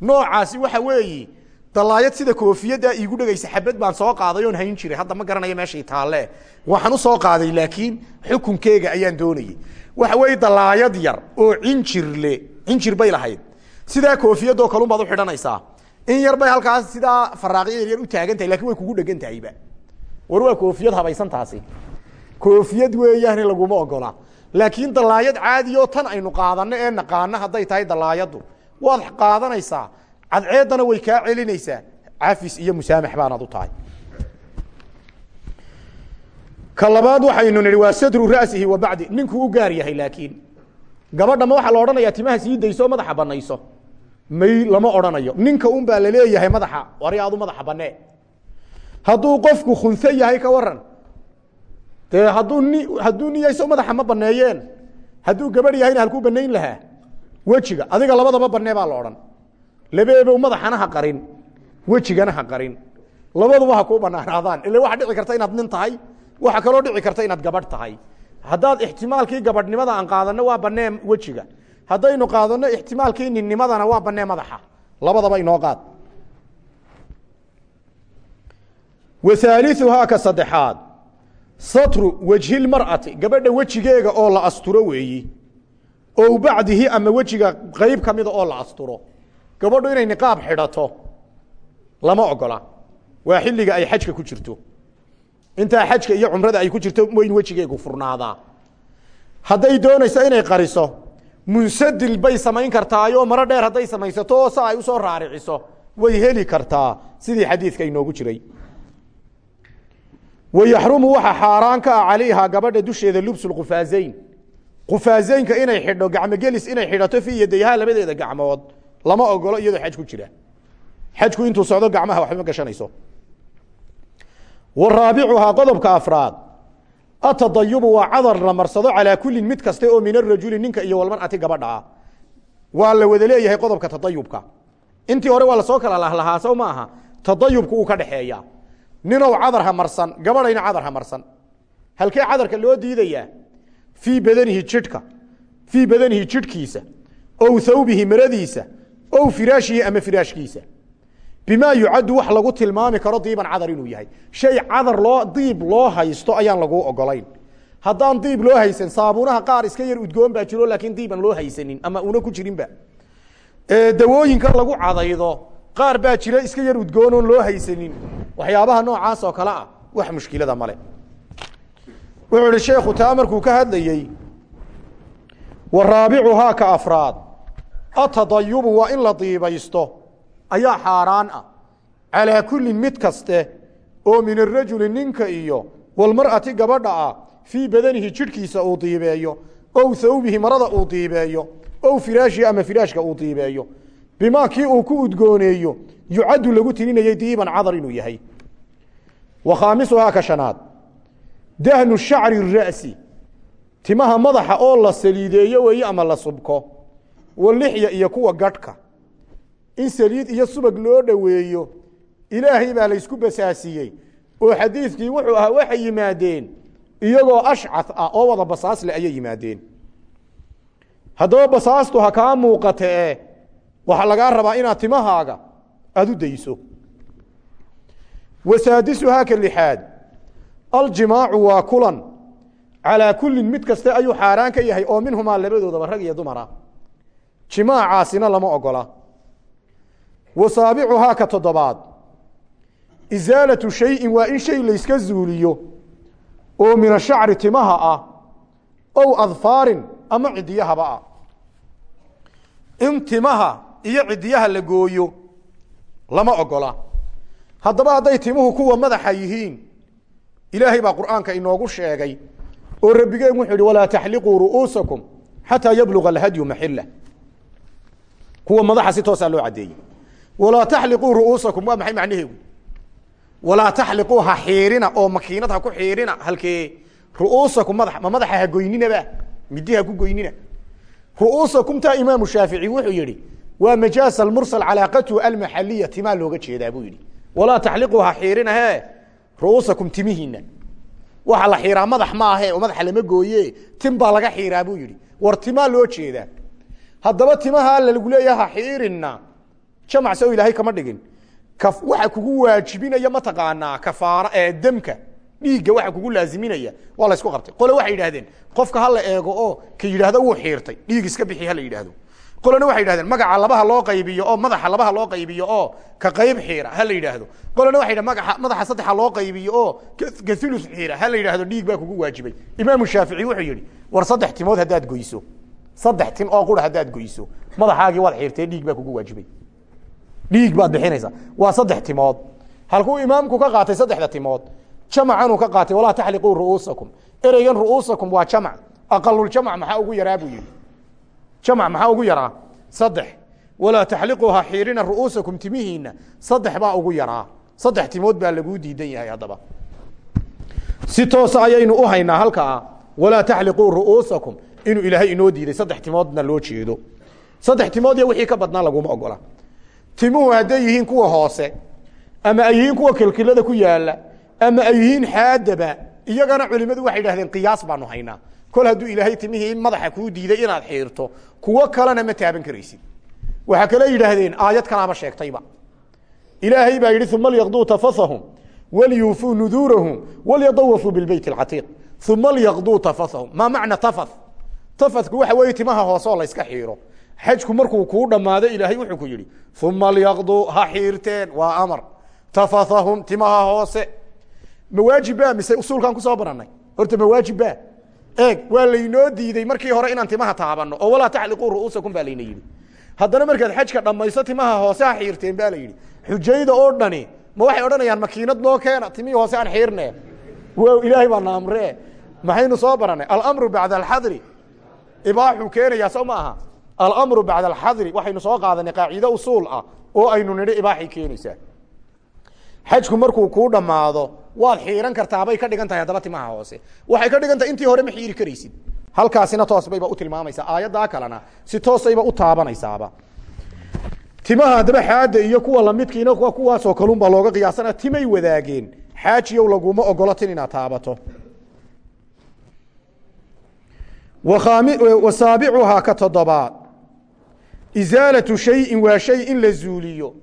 Noocaasi waxa weeyi dalaayad sida koofiyaddaa iigu dhegaysa xabad baan soo qaaday oon hayn jiray. Hadda ma garanayo meeshay taalle waxaan u soo qaaday laakiin xukunkeega ayaan doonayey waxa weeye dalaayad yar oo cinjirle cinjir bay lahayd. Sidaa koofiyadoo kalun baad uxidhanaysaa in yar bay halkaas sidaa faraaqyo yar yar u taagan tahay laakiin way kugu dhegan war waa koofiyad habaysan taasi. Koofiyad weeyaane laguma ogola. Laakiin dalaayad caadiyo tan aynu qaadano ee naqaano hadday tahay dalaayaddu waad qaadanaysaa cadceeddana way kaa celinaysaa. Cafis iyo musaamax baanaad u tahay. Ka waxaynu nihi waa sadru ra'sihi wa bacdi. Ninkuu u gaar yahay laakiin. Gabadhama waxaa la odhanayaa timaha sii dayso madaxa banayso may lama odhanayo ninka un baa la leeyahay madaxa. Wari madaxa banee hadduu qofku khunse yahay ka waran dee hadduu ni hadduu niyayso madaxa ma baneeyeen hadduu gabadh yahayna halkuu banayn lahaa. Wejiga adiga labadaba banee baa la odhan. Madaxana ha qarin. Wejigana ha qarin. Labaduba ha kuu banaanaadaan ila waxaa dhici karta inaad nin tahay waxaa kaloo dhici karta inaad gabadh tahay. Haddaad ixtimaalkii gabadhnimada aan qaadano waa banee wejiga haddaynu qaadano ixtimaalkii ninnimadana waa banee madaxa. Labadaba inoo qaad. Wahaaliuhaa ka saddexaad. Satru wajhilmar'ati gabadha wejigeega oo la asturo weeyi. O bacdihi ama wejiga qeyb ka mida oo la asturo. Gabadhu inay niqaab xidhato. Lama ogola. Waa xilliga ay xajka ku jirto. Intaa xajka iyo cumrada ay ku jirto wayn wejigeegu furnaadaa hadday doonayso inay qariso munsadil bay samayn kartaayoo maro dheer hadday samaysato oo sa ay u soo raariciso. Way heli kartaa. Sidii xadiidka inoogu jiray. Wayaxrumu waxa xaaraan ka ah calayhaa gabadha dusheeda lubsu lqufaazayn qufaazaynka inay xidho gacmogelis inay xidhato fii yadayhaa labadeeda gacmood. Lama ogolo iyadoo xaj ku jira. Xajku intuu socdo gacmaha waxba ma gashanayso. Wa raabicuhaa qodobka afraad atadayubu waa cadar la marsado calaa kullin mid kaste oo min arajuli ninka iyo walmar'ati gabadha. Waa la wada leeyahay qodobka tadayubka. Intii hore waa la soo kala lahlahaa ma aha. Tadayubku uu ka dhexeeya ninow cadar ha marsan gabadhayna cadar ha marsan. Halkee cadarka loo diidayaa fii badanihi jidhka fii badanihi jidhkiisa ow thawbihi maradiisa ow firaashihi ama firaashkiisa bimaa yucaddu wax lagu tilmaami karo diiban cadar inuu yahay. Shay cadar loo diib loo haysto ayaan laguu ogolayn. Haddaan diib loo haysan saabuunaha qaar iska yar udgoon baa jiro laakiin diiban loo haysanin ama una ku jirinba dawooyinka lagu cadaydo qaar baa jira iska yar udgoon oon loo haysanin. Waxyaabaha noocaas oo kale ah wax mushkilada male wuxuu sheekhu taa markuu ka hadlayey wa raabicuhaa ka afraad. Atadayubu waa in la diibaysto ayaa xaaraan ah. Calaa kullin mid kaste oo min arajuli ninka iyo walmar'ati gabadha ah fii badanihi jidhkiisa uu diibeeyo ow thawbihi marada uu diibeeyo ow firaashihi ama firaashka uu diibeeyo. Bimaa kii uu ku udgooneeyo yucaddu lagu tirinayay diiban cadar inuu yahay. Wa khaamisuhaa ka shanaad. Dahnu shacri ra'si. Timaha madaxa oo la saliideeyo weeye ama la subko. Walixya iyo kuwa gadhka in saliid iyo subag loo dhoweeyo ilaahay baa laysku basaasiyey. Oo xadiidkii wuxuu ahaa waxay yimaadeen iyagoo ashcad ah oo wada basaasle ayay yimaadeen. Haddaba basaastu ha kaa muuqate e waxaa lagaa rabaa inaad timahaaga aada u dayso. Wasaadisuhaa ka lixaad. Aljimaacu waa kulan. Calaa kullin mid kaste ayuu xaaraan ka yahay oo minhumaa labadoodaba rag iyo dumara. Jimaacaasina lama ogola wa saabicuhaa ka toddobaad. Isaalatu shayin waa in shay layska zuuliyo oo min ashacri timaha ah ow adfaarin ama cidiyahaba ah. In timaha iyo cidiyaha la gooyo lama ogola. Haddaba hadday timuhu kuwa madaxa yihiin ilaahay baa qur'aanka inoogu sheegay oo rabbigeen wuxuu ihi walaa taxliquu ru'uusakum xataa yabluga alhadyu maxila kuwa madaxa si toosaa loo caddeeyey walaa taxliquu ru'uusakum waa maxay macnaheegu walaa taxliquu ha xiirina oo makiinad ha ku xiirina halkee ru'uusakum madaxa ma madaxa ha goyninaba midi ha ku goynina. Ru'uusakum taa imaamu shaafici wuxuu yihi waa majaas almursal calaaqatu almaxaliya timaa looga jeedaa buu yihi walaa taxliquu ha xiirina he waxa la xiiraa madax maahe oo madaxa lama gooye tim laga xiiraa buu yihi war loo jeedaa. Haddaba timaha lagu leeyaha ha jamac sow ilaahay kama dhigin. Waxa kugu waajibinaya mataqaanaa kafaara ee demka dhiigga waxa kugu laaziminaya waa la isku qabtay. Qole waxay yidhahdeen qofka ha la eego oo ka yidhaahdo wuu xiirtay dhiig iska bixi ha la yidhaahdo. Qolena waxay yidhahdeen magaca labaha loo qaybiyo oo madaxa labaha loo qaybiyo oo ka qayb xiira ha la yidhaahdo. Qolena waxay yidhahdeen magaxa madaxa saddexa loo qaybiyo oo ka xiira ha la yidhaahdo dhiig baa kugu waajibay. Imaamu shaafici wuxuu yidhi war saddex timood haddaad goyso saddex tin oo qura haddaad goyso madaxaagii waad xiirtee dhiig baa kugu waajibay dhiig baad bixinaysaa waa saddex timood. Halkuu imaamku ka qaatay saddexda timood. Jamacanuu ka qaatay walaa taxliquu ru'uusakum. Ereygan ru'uusakum waa jamac. Aqaluljamac maxaa ugu yaraa buu yihi jamac maxaa ugu yaraa? Saddex. Walaa taxliquu ha xiirina ru'uusakum timihiina saddex baa ugu yaraa. Saddex timood baa laguu diidan yahay haddaba. Si toosa ayaynu u haynaa halkaa walaa taxliquu ru'uusakum. Inuu ilaahay inoo diiday saddex timoodna loo jeedo. Saddex timood iyo wixii ka badnaa laguma ogola timuhu hadday yihiin kuwa hoose ama ay yihiin kuwa kilkilada ku yaalla ama ay yihiin xaadaba iyagana culimadu waxay idhahdeen qiyaas baanu haynaa. Kol hadduu ilaahay timihii madaxa kuu diiday inaad xiirto kuwo kalena ma taaban karaysid. Waxaa kale yidhaahdeen aayad kalaaba sheegtayba. Ilaahay baa yidhi uma lyaqduu tafasahum walyuufuu nuduurahum walyadawafuu bilbeyt alcatiiq. Uma lyaqduu tafasahum. Maa macna tafath tafadku waxa weeye timaha hoose oo la yska xiiro xajku markuu kuu dhammaado ilaahay wuxuu ku yidhi uma lyaqduu ha xiirteen waa amar. Tafathahum timaha hoose. Mawaajibba mise usuulkaan ku soo baranay horta mawaajibba eeg waa laynoo diidey markii hore inaan timaha taabano oo walaa taxliquu ru'uusakum baa layna yidhi. Haddana markaad xajka dhammayso timaha hoose ha xiirteen baa la yidhi. Xujayda oo dhani ma waxay odhanayaan makiinad noo keena timihii hoose aan xiirne ilaahay baa naamree maxaynu soo baranay alamru bacda alxadri ibaaxuu keenayaa soo ma aha alamru bacda alxadri waxaynu soo qaadanay qaaciide usuul ah oo aynu nidhi ibaaxay keenaysaa. Xajku markuu kuu dhammaado waad xiiran kartaabay ka dhigan tahay haddaba timaha hoose. Waxay ka dhigan tahay intii hore ma xiiri karaysid. Halkaasina toos bayba u tilmaamaysaa. Aayaddaa kalena si toosayba u taabanaysaaba. Timaha haddaba xaada iyo kuwa lamidkiina kuwaasoo kalunbaa looga qiyaasana timay wadaageen. Xaajiyow laguma ogolo inaad taabato. Wasaabicuhaa ka toddobaad isaalatu shayin waa shay in la zuuliyo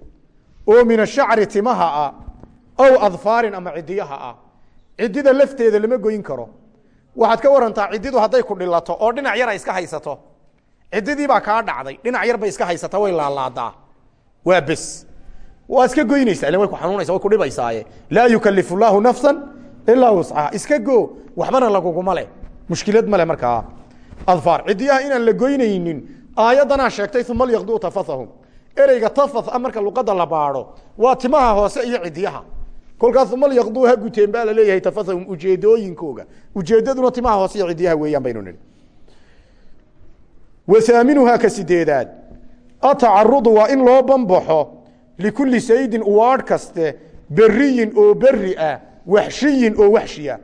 oo min ashacri timaha ah aw adfaarin ama cidiyaha ah. Cidida lafteeda lama goyn karo. Waxaad ka warantaa cididu hadday ku dhilato oo dhinac yar ay iska haysato. Cididii baa kaa dhacday. Dhinac yar bay iska haysata way laalaadaa. Waa bes. Waa iska goynaysa way ku xanuunaysa way ku dhibaysaaye. Laa yukalifu llaahu nafsa ilaa wuscaha iska go waxbana laguguma mushkilad male markaa. Adfaar. Cidiyaha inaan la goynaynin aayaddanaa sheegtay uma lyaqduu tafathahum. Ereyga tafath a marka luqadda la baadho waa timaha hoose iyo cidiyaha kolkaas uma lyaqduu ha guteen baa la leeyahay tafathahum ujeedooyinkooga ujeedaduna timaha hoose iyo cidiyaha weeyaan baynu nihi wahaaminuhaa ka sideedaad atacarudu waa in loo banbaxo likulli saydin uwaadh kaste beriyin oo beri ah waxshiyin oo waxshiya.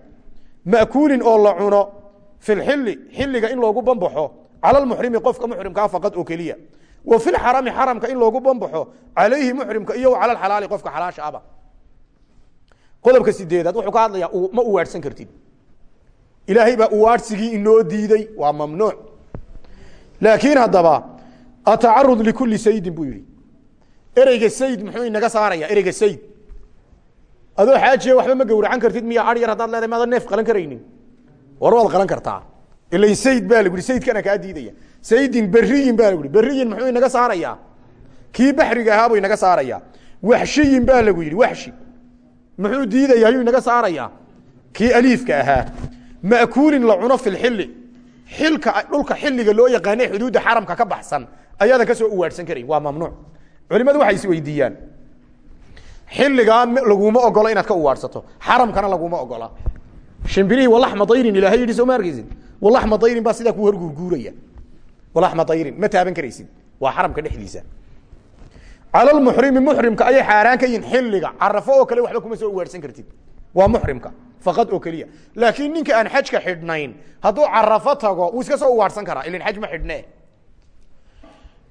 Ma'kuulin oo la cuno fi lxili xilliga in loogu banbaxo cala lmuxrimi qofka muxrimkaa faqad oo keliya wa fi lxarami xaramka in loogu banbaxo calayhi muxrimka iyo cala alxalaali qofka xalaasha aba qodobka sideedaad wuxuu ka hadlayaa ma uwaadhsan kartid ilaahay baa uwaadhsigii inoo diiday waa mamnuuc laakiin haddaba atacarud likulli saydin buu yihi ereyga sayd muxuu inaga saaraya ereyga sayd adoo xaajiya waxba ma gawracan kartid miya ar yar haddaad leedahay maadan neef qalan karaynin war waad qalan kartaa ila sayd baa lagu yihi saydkana diidaya. Saydin beriyin baa lagu yihi beriyin inaga saarayaa kii baxriga ahaa buu inaga saaraya. Waxshiyin baa lagu yidhi waxshi. Muxuu diidaya ayuu inaga saarayaa kii aliifka ahaa. Ma'kuulin la cuno fi lxili xilka dhulka xilliga loo yaqaane xuduudda xaramka ka baxsan ayaadan ka soo uwaadhsan karayn waa mamnuuc. Culimadu waxay is weydiiyaan. Xiligaa laguma ogola inaad ka uwaadhsato. Xaramkana laguma ogola. Shimbirihii walaxma dayrin ilaahay yidhi soo ma walaxma dayrin baa sidaa ku horguurguuraya walaxma dayrin ma taaban karaysid. Waa xaramka dhexdiisa. Cala lmuxrimi muxrimka ayay xaaraan ka yihiin xilliga carafo oo kale waxba kuma soo uwaadhsan kartid. Waa muxrimka faqad oo keliya. Laakiin ninka aan xajka xidhnayn hadduu carafo tago iska soo uwaadhsan karaa. Ilan xaj ma xidhne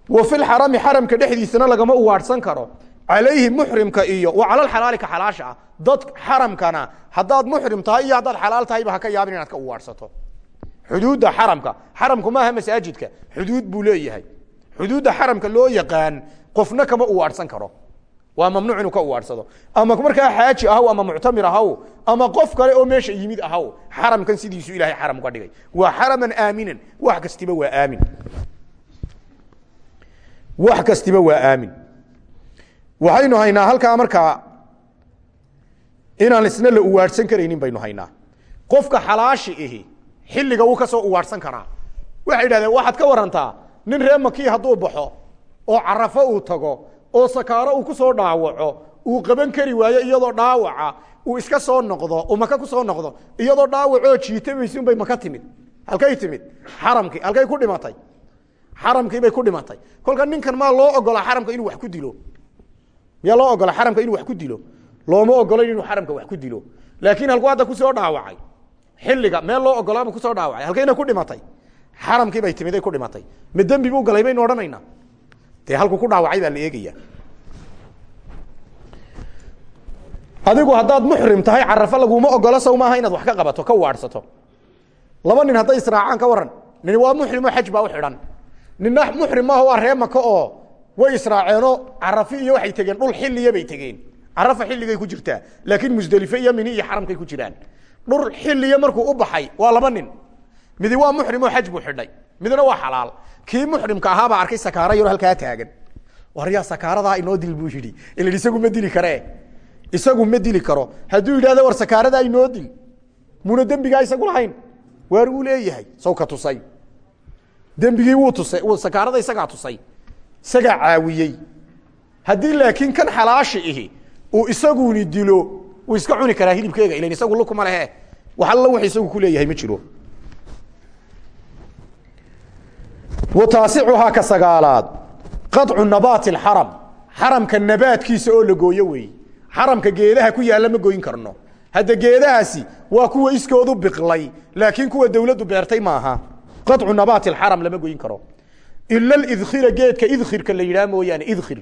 wa fi lxarami xaramka dhexdiisana lagama uwaadhsan karo. Calayhi muxrimka iyo wa cala alxalaali ka xalaasha ah dad xaramkana haddaad muxrim tahay iyo haddaad xalaal tahayba haka yaabin inaad ka uwaadhsato xuduudda xaramka. Xaramku maaha masaajidka. Xuduud buu leeyahay. Xuduudda xaramka loo yaqaan qofna kama uwaadhsan karo. Waa mamnuuc inuu ka uwaadhsado ama markaa xaaji ahaw ama muctamir ahaw ama qof kale oo meesha yimid ahaw xaramkan sidiisu ilahay xaram uga dhigay. Waa xaraman aaminan. Wax kastiba waa aamin. Wax kastiba waa aamin. Waxaynu haynaa halkaa markaa inaan isna la uwaadhsan karaynin baynu haynaa. Qofka xalaashi ihi xilliga wuu ka soo uwaadhsan karaa. Waxay idhahdeen waxaad ka warantaa nin ree makii hadduu baxo oo carafo uu tago oo sakaaro uu ku soo dhaawaco uu qaban kari waayo iyadoo dhaawaca uu iska soo noqdo uu maka ku soo noqdo iyadoo dhaawacoo jiitamaysi unbay maka timid. Halkay timid. Xaramkii halkay ku dhimatay. Xaramkii bay ku dhimatay. Kolka ninkan maa loo ogolaa xaramka inuu wax ku dilo? Miyaa loo ogola xaramka inuu wax ku dilo? Looma ogolayn inuu xaramka wax ku dilo. Laakiin halku hadda ku soo dhaawacay xilliga meel loo ogolaabuu ku soo dhaawacay. Halkayna ku dhimatay? Xaramkii bay timiday ku dhimatay. Ma dembi buu galay baynu odhanaynaa. Dee halku ku dhaawacay baa la eegaya. Adigu haddaad muxrim tahay carafo laguma ogola sow maaha inaad wax ka qabato ka waadhsato. Laba nin hadday israacaan ka waran nin waa muxrimo xaj baa u xidhan. Ninna muxrim maaha waa ree oo way israaceenoo carafi iyo waxay tegeen dhul xiliya bay tegeen. Carafa xilligay ku jirtaa laakiin musdelife iyo mini iyo xaramkay ku jiraan dhul xiliya markuu u baxay waa laba nin. Midi waa muxrimoo xaj buu xidhay. Midna waa xalaal. Kii muxrimka ahaabaa arkay sakaara yaro halkaa taagan. War yaa sakaaradaa inoo dil buu yidhi. Ila isagu ma dili karee isagu ma dili karo. Hadduu yidhahdo war sakaaradaa inoo dil muna dembigaa isagu lahayn waar uu leeyahay? Saw ka tusay. Dembigii wuu tusay sakaarada isagaa tusay. Isagaa caawiyey. Haddii laakiin kan xalaashi ihi uu isaguni dilo wuu iska cuni karaa hilibkeega ilan isagu lukuma lehe wax alla wax isagu ku leeyahay ma jiro wa taasicuhaa ka sagaalaad qaطcu nabaati اxaram xaramka nabaadkiisa oo la gooyo weeye xaramka geedaha ku yaalla ma goyn karno hadda geedahaasi waa kuwa iskoodu biqlay laakiin kuwa dawladdu beertay maaha qaطcu nabaati اxaram lama goyn karo ila idkhira geedka idkhirka la yidhaha mooyaane idkhir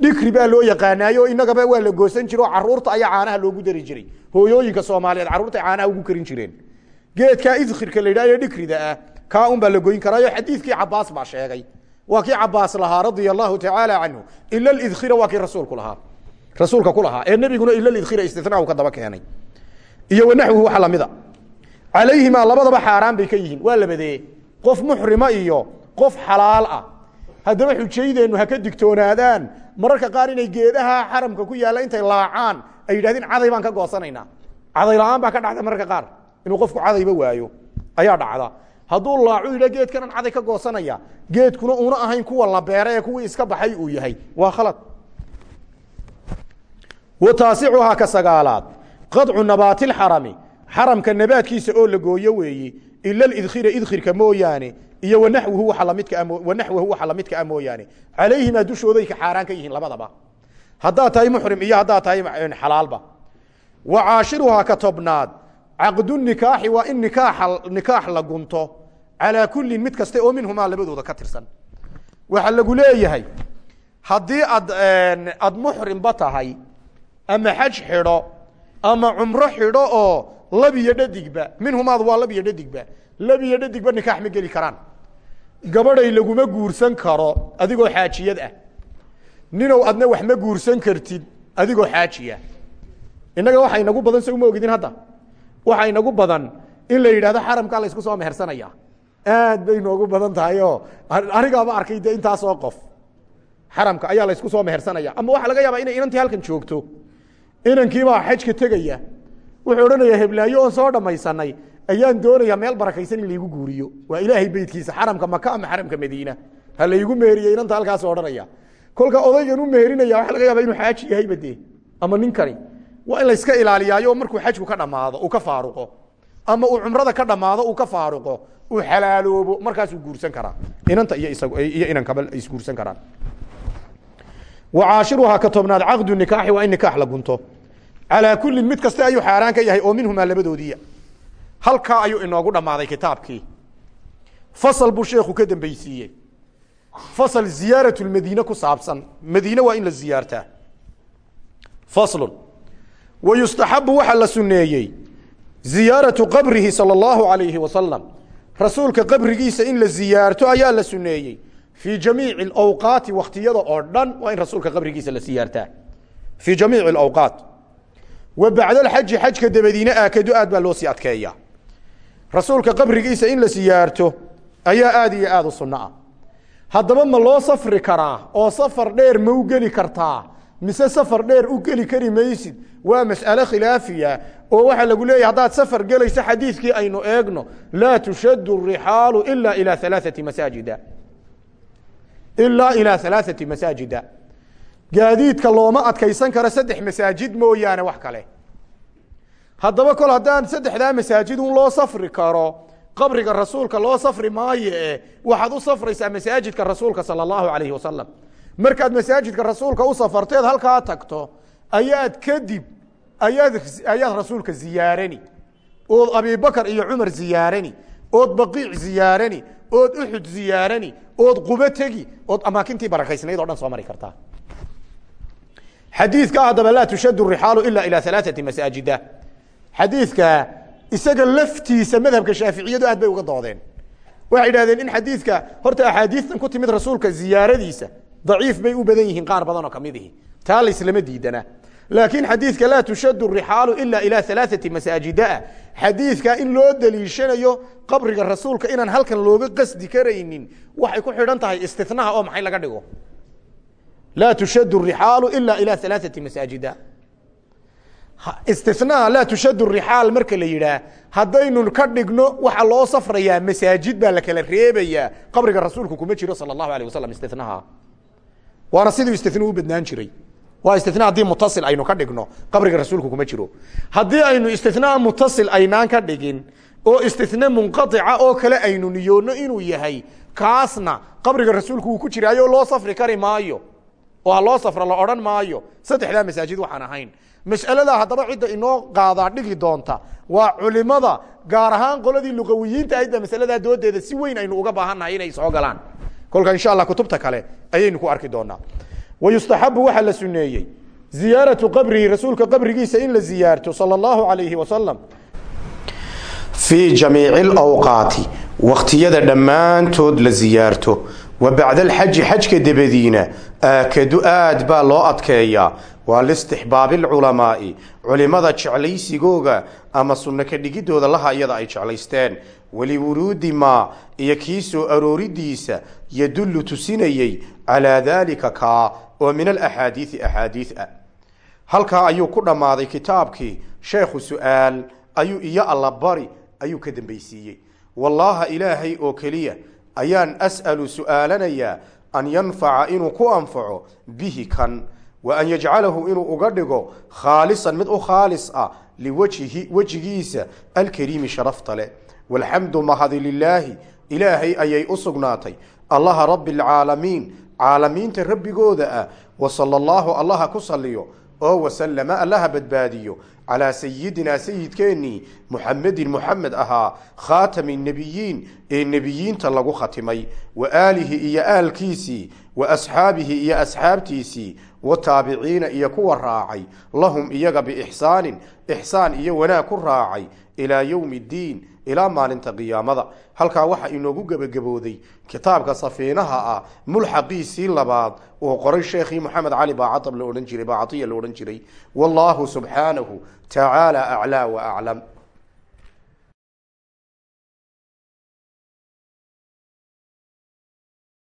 dhikri baa loo yaqaanaayo inagaba waa la goosan jire oo carruurta ayaa caanaha loogu dari jiray. Hooyooyinka soomaaliyeed carruurta caanaha ugu karin jireen. Geedkaa idkhirka la yidhah ee dhikrida ah kaa un baa la goyn karaayo xadiidkii cabaas baa sheegay. Waa kii cabaas lahaa radia allahu tacaala canhu ila idkhira waa kii rasuulku lahaa. Rasuulka ku ee nebiguna ila idkhira istina u ka daba keenay. Iyo wanaxwihi waxa lamida calayhimaa labadaba xaaraan bay ka yihiin. Waa labadee qof muxrima iyo qof xalaal ah. Haddaba xujaydeennu ha ka digtoonaadaan mararka qaar inay geedaha xaramka ku yaalla intay laacaan ay yidhahdeen caday baan ka goosanaynaa. Caday la'aan baa ka dhacda mararka qaar. Inuu qofku cadayba waayo. Ayaa dhacda. Hadduu laacu yidha geedkanan caday ka goosanaya geedkuna una ahayn kuwa la beera ee kuwii iska baxay uu yahay. Waa khalad. Wa taasicuhaa ka sagaalaad. Qadcu nabaati lxarami xaramka nabaadkiisa oo la gooyo weeye ila idkhira idkhirka mooyaane iyo wanaxwuhu waa lamidka wanaxwahu waxa lamidka a mooyaane calayhimaa dushooday ka xaaraan ka yihiin labadaba. Haddaad tahay muxrim iyo haddaad tahay xalaalba. Wa caashiruhaa ka tobnaad caqdu nikaaxi waa in nikaaxa nikaax la gunto. Calaa kullin mid kaste oo minhumaa labadooda ka tirsan. Waxaa lagu leeyahay haddii ad aad muxrimba tahay ama xaj xidho ama cumro xidho oo labiyo dhadigba minhumaad waa labiyo dhadigba labiyo dhadigba nikaax ma geli karaan. Gabadhay laguma guursan karo adigoo xaajiyad ah. Ninow adna wax ma guursan kartid adigoo xaajiya. Innaga waxa inagu badan se uma ogidin hadda? Waxa inagu badan in la yidhahdo xaramkaa la isku soo mehersanaya aad bay noogu badan tahay oo anigaaba arkay de intaasoo qof. Xaramka ayaa la isku soo mehersanaya ama waxaa laga yaabaa inay inantii halkan joogto. Inankiibaa xajka tegaya. Wuxuu odhanayaa heblaayo oon soo dhammaysanay ayaan doonayaa meel barakaysan in laigu guuriyo. Waa ilaahay beydkiisa xaramka maka ama xaramka madiina? Ha laigu meheriye inanta halkaas odhanaya. Kolka odaygan u meherinaya waxa laga yaaba inuu xaaji yahayba dee? Ama ninkani waa in layska ilaaliyaayo markuu xajku ka dhamaado uu ka faaruqo. Ama uu cumrada ka dhamaado uu ka faaruqo. Uu xalaaloobo markaasuu guursan karaa. Inanta iyo iyo inankaba isguursan karaan. Wacaashiruhaa ka tobnaad caqdu nikaaxi waa in nikaax la gunto. Calaa kullin mid kaste ayuu xaaraan ka yahay oo minhumaa labadoodiiya halkaa ayuu inoogu dhammaaday kitaabkii. Fasal buu sheekhu ka dambeysiiyey fasal ziyaarat lmadiine ku saabsan. Madiine waa in la ziyaartaa. Faslun. Wa yustaxabu waxaa la suneeyey ziyaaratu qabrihi sala allahu alayhi wasalam rasuulka qabrigiisa in la ziyaarto ayaa la suneeyey fii jamiici awqaati wakhtiyada oo dhan waa in rasuulka qabrigiisa la siyaartaa fii jamiici awqaat. Wa bacda alxaji xajka dabadiine aakadu aad baa loo sii adkeeya rasuulka qabrigiisa in la siyaarto ayaa aad iyo aad u sunno ah haddaba ma loo safri karaa oo safar dheer ma u geli kartaa mise safar dheer u geli kari maysid? Waa mas'ale khilaafiya oo waxaa lagu leeyahy haddaad safar gelayso xadiidkii aynu eegno laa tushadu rixaalu ila ilaa alaaثati masaajida. Ilaa ilaa alaaثati masaajida. Gaadiidka looma adkaysan karo saddex masaajid mooyaane wax kale haddaba kol haddaan saddexdaa masaajid un loo safri karo qabriga rasuulka loo safri maayo e waxaad u safraysaa masaajidka rasuulka sala allahu alayhi wasalam markaad masaajidka rasuulka u safarteed halkaa tagto ayaad kadib ayaad ayaad rasuulka ziyaarani. Ood abibakar iyo cumar ziyaarani. Ood baqiic ziyaarani. Ood uxud ziyaarani. Ood qubo tegi. Ood amaakintii barakaysnayd o dhan soo mari kartaa. Xadiidka haddaba laa tushadu rixaalu ila ilaa alaaثati masaajida xadiidka isaga laftiisa madhabka shaaficiyadu aad bay uga doodeen. Waxay idhahdeen in xadiidka horta axaadiistan ku timid rasuulka ziyaaradiisa daciif bay u badan yihiin qaar badan oo ka mid ihi taa laislama diidana. Laakiin xadiidka laa tushadu rixaalu ila ilaa alaaثati masaajidaa. Xadiidka in loo daliishanayo qabriga rasuulka inaan halkan looga qasdi karaynin waxay ku xidhan tahay istinaha oo maxay laga dhigo? Laa tushadu rixaalu ila ilaa alaaثati masaajida istinaha laa tushadu rixaal marka la yidhaah. Haddaynu ka dhigno waxa loo safrayaa masaajid baa la kala reebayaa qabriga rasuulku kuma jiro sala allahu alayh wasalam waana siduu istinu u jiray. Waa istina haddii mutasil aynu ka dhigno qabriga rasuulku kuma jiro. Haddii aynu istinaa mutasil aynaan ka dhigin oo istine munqaica oo kale aynu niyoonno inuu yahay kaasna qabriga rasuulku uu ku jiraayo loo safri kari maayo. Oo loo safra la odhan maayo. Saddexdaa masaajid waxaan ahayn mas'aladaa haddaba cidda inoo qaadaa dhigi doonta. Waa culimada gaar ahaan qoladii luqawiyiinta ahayd ba masaladaa doodeeda si weyn aynu uga baahannahay inay soo galaan. Kolka insha allah kutubta kale ayaynu ku arki doonaa. Wayustaxabu waxaa la suneeyey ziyaaratu qabrihi rasuulka qabrigiisa in la ziyaarto sala allahu alayhi wasalam fii jamiici alawqaati wakhtiyada dhammaantood la ziyaarto. Wa bacda alxaji xajka dabadiina aakadu aad baa loo adkeeyaa waa listixbaabi lculamaai culimada jeclaysigooga ama sunno ka dhigidooda laha iyada ay jeclaysteen. Waliwuruudi maa iyo kii soo arooridiisa yadullu tusinayey calaa daalika kaa oo min alaxaadiidi axaadiid ah halkaa ayuu ku dhammaaday kitaabkii sheekhu su'aal ayuu iyo allabari ayuu ka dambaysiiyey. Wallaaha ilaahay oo keliya ayaan as'alu su'aalanayaa an yanfaca inuu ku anfaco bihi kan wa an yajcalahu inuu uga dhigo khaalisan mid u khaalis ah liwajhihi wejigiisa alkariimi sharafta leh walxamdu mahadi lilaahi ilaahay ayay u sugnaatay. Allaha rabbi alcaalamiin caalamiinta rabbigooda ah wa sala allaahu allaha ku saliyo oo wasalama allaha badbaadiyo. Calaa sayidinaa sayidkeennii muxamedin muxamed ahaa khaatami nebiyiin ee nebiyiinta lagu khatimay. Wa aalihi iyo aalkiisii wa asxaabihi iyo asxaabtiisii wataabiciina iyo kuwa raacay lahum iyaga biixsaanin ixsaan iyo wanaag ku raacay ilaa yowmi ddiin ilaa maalinta qiyaamada halkaa waxaa inoogu gebagabooday kitaabka safiinaha ah mulxaqiisii labaad uu qoray sheekhii moxamed cali baacatab la odhan jiray baacatiya la odhan jiray wallaahu subxaanahu tacaala aclaa wa aclam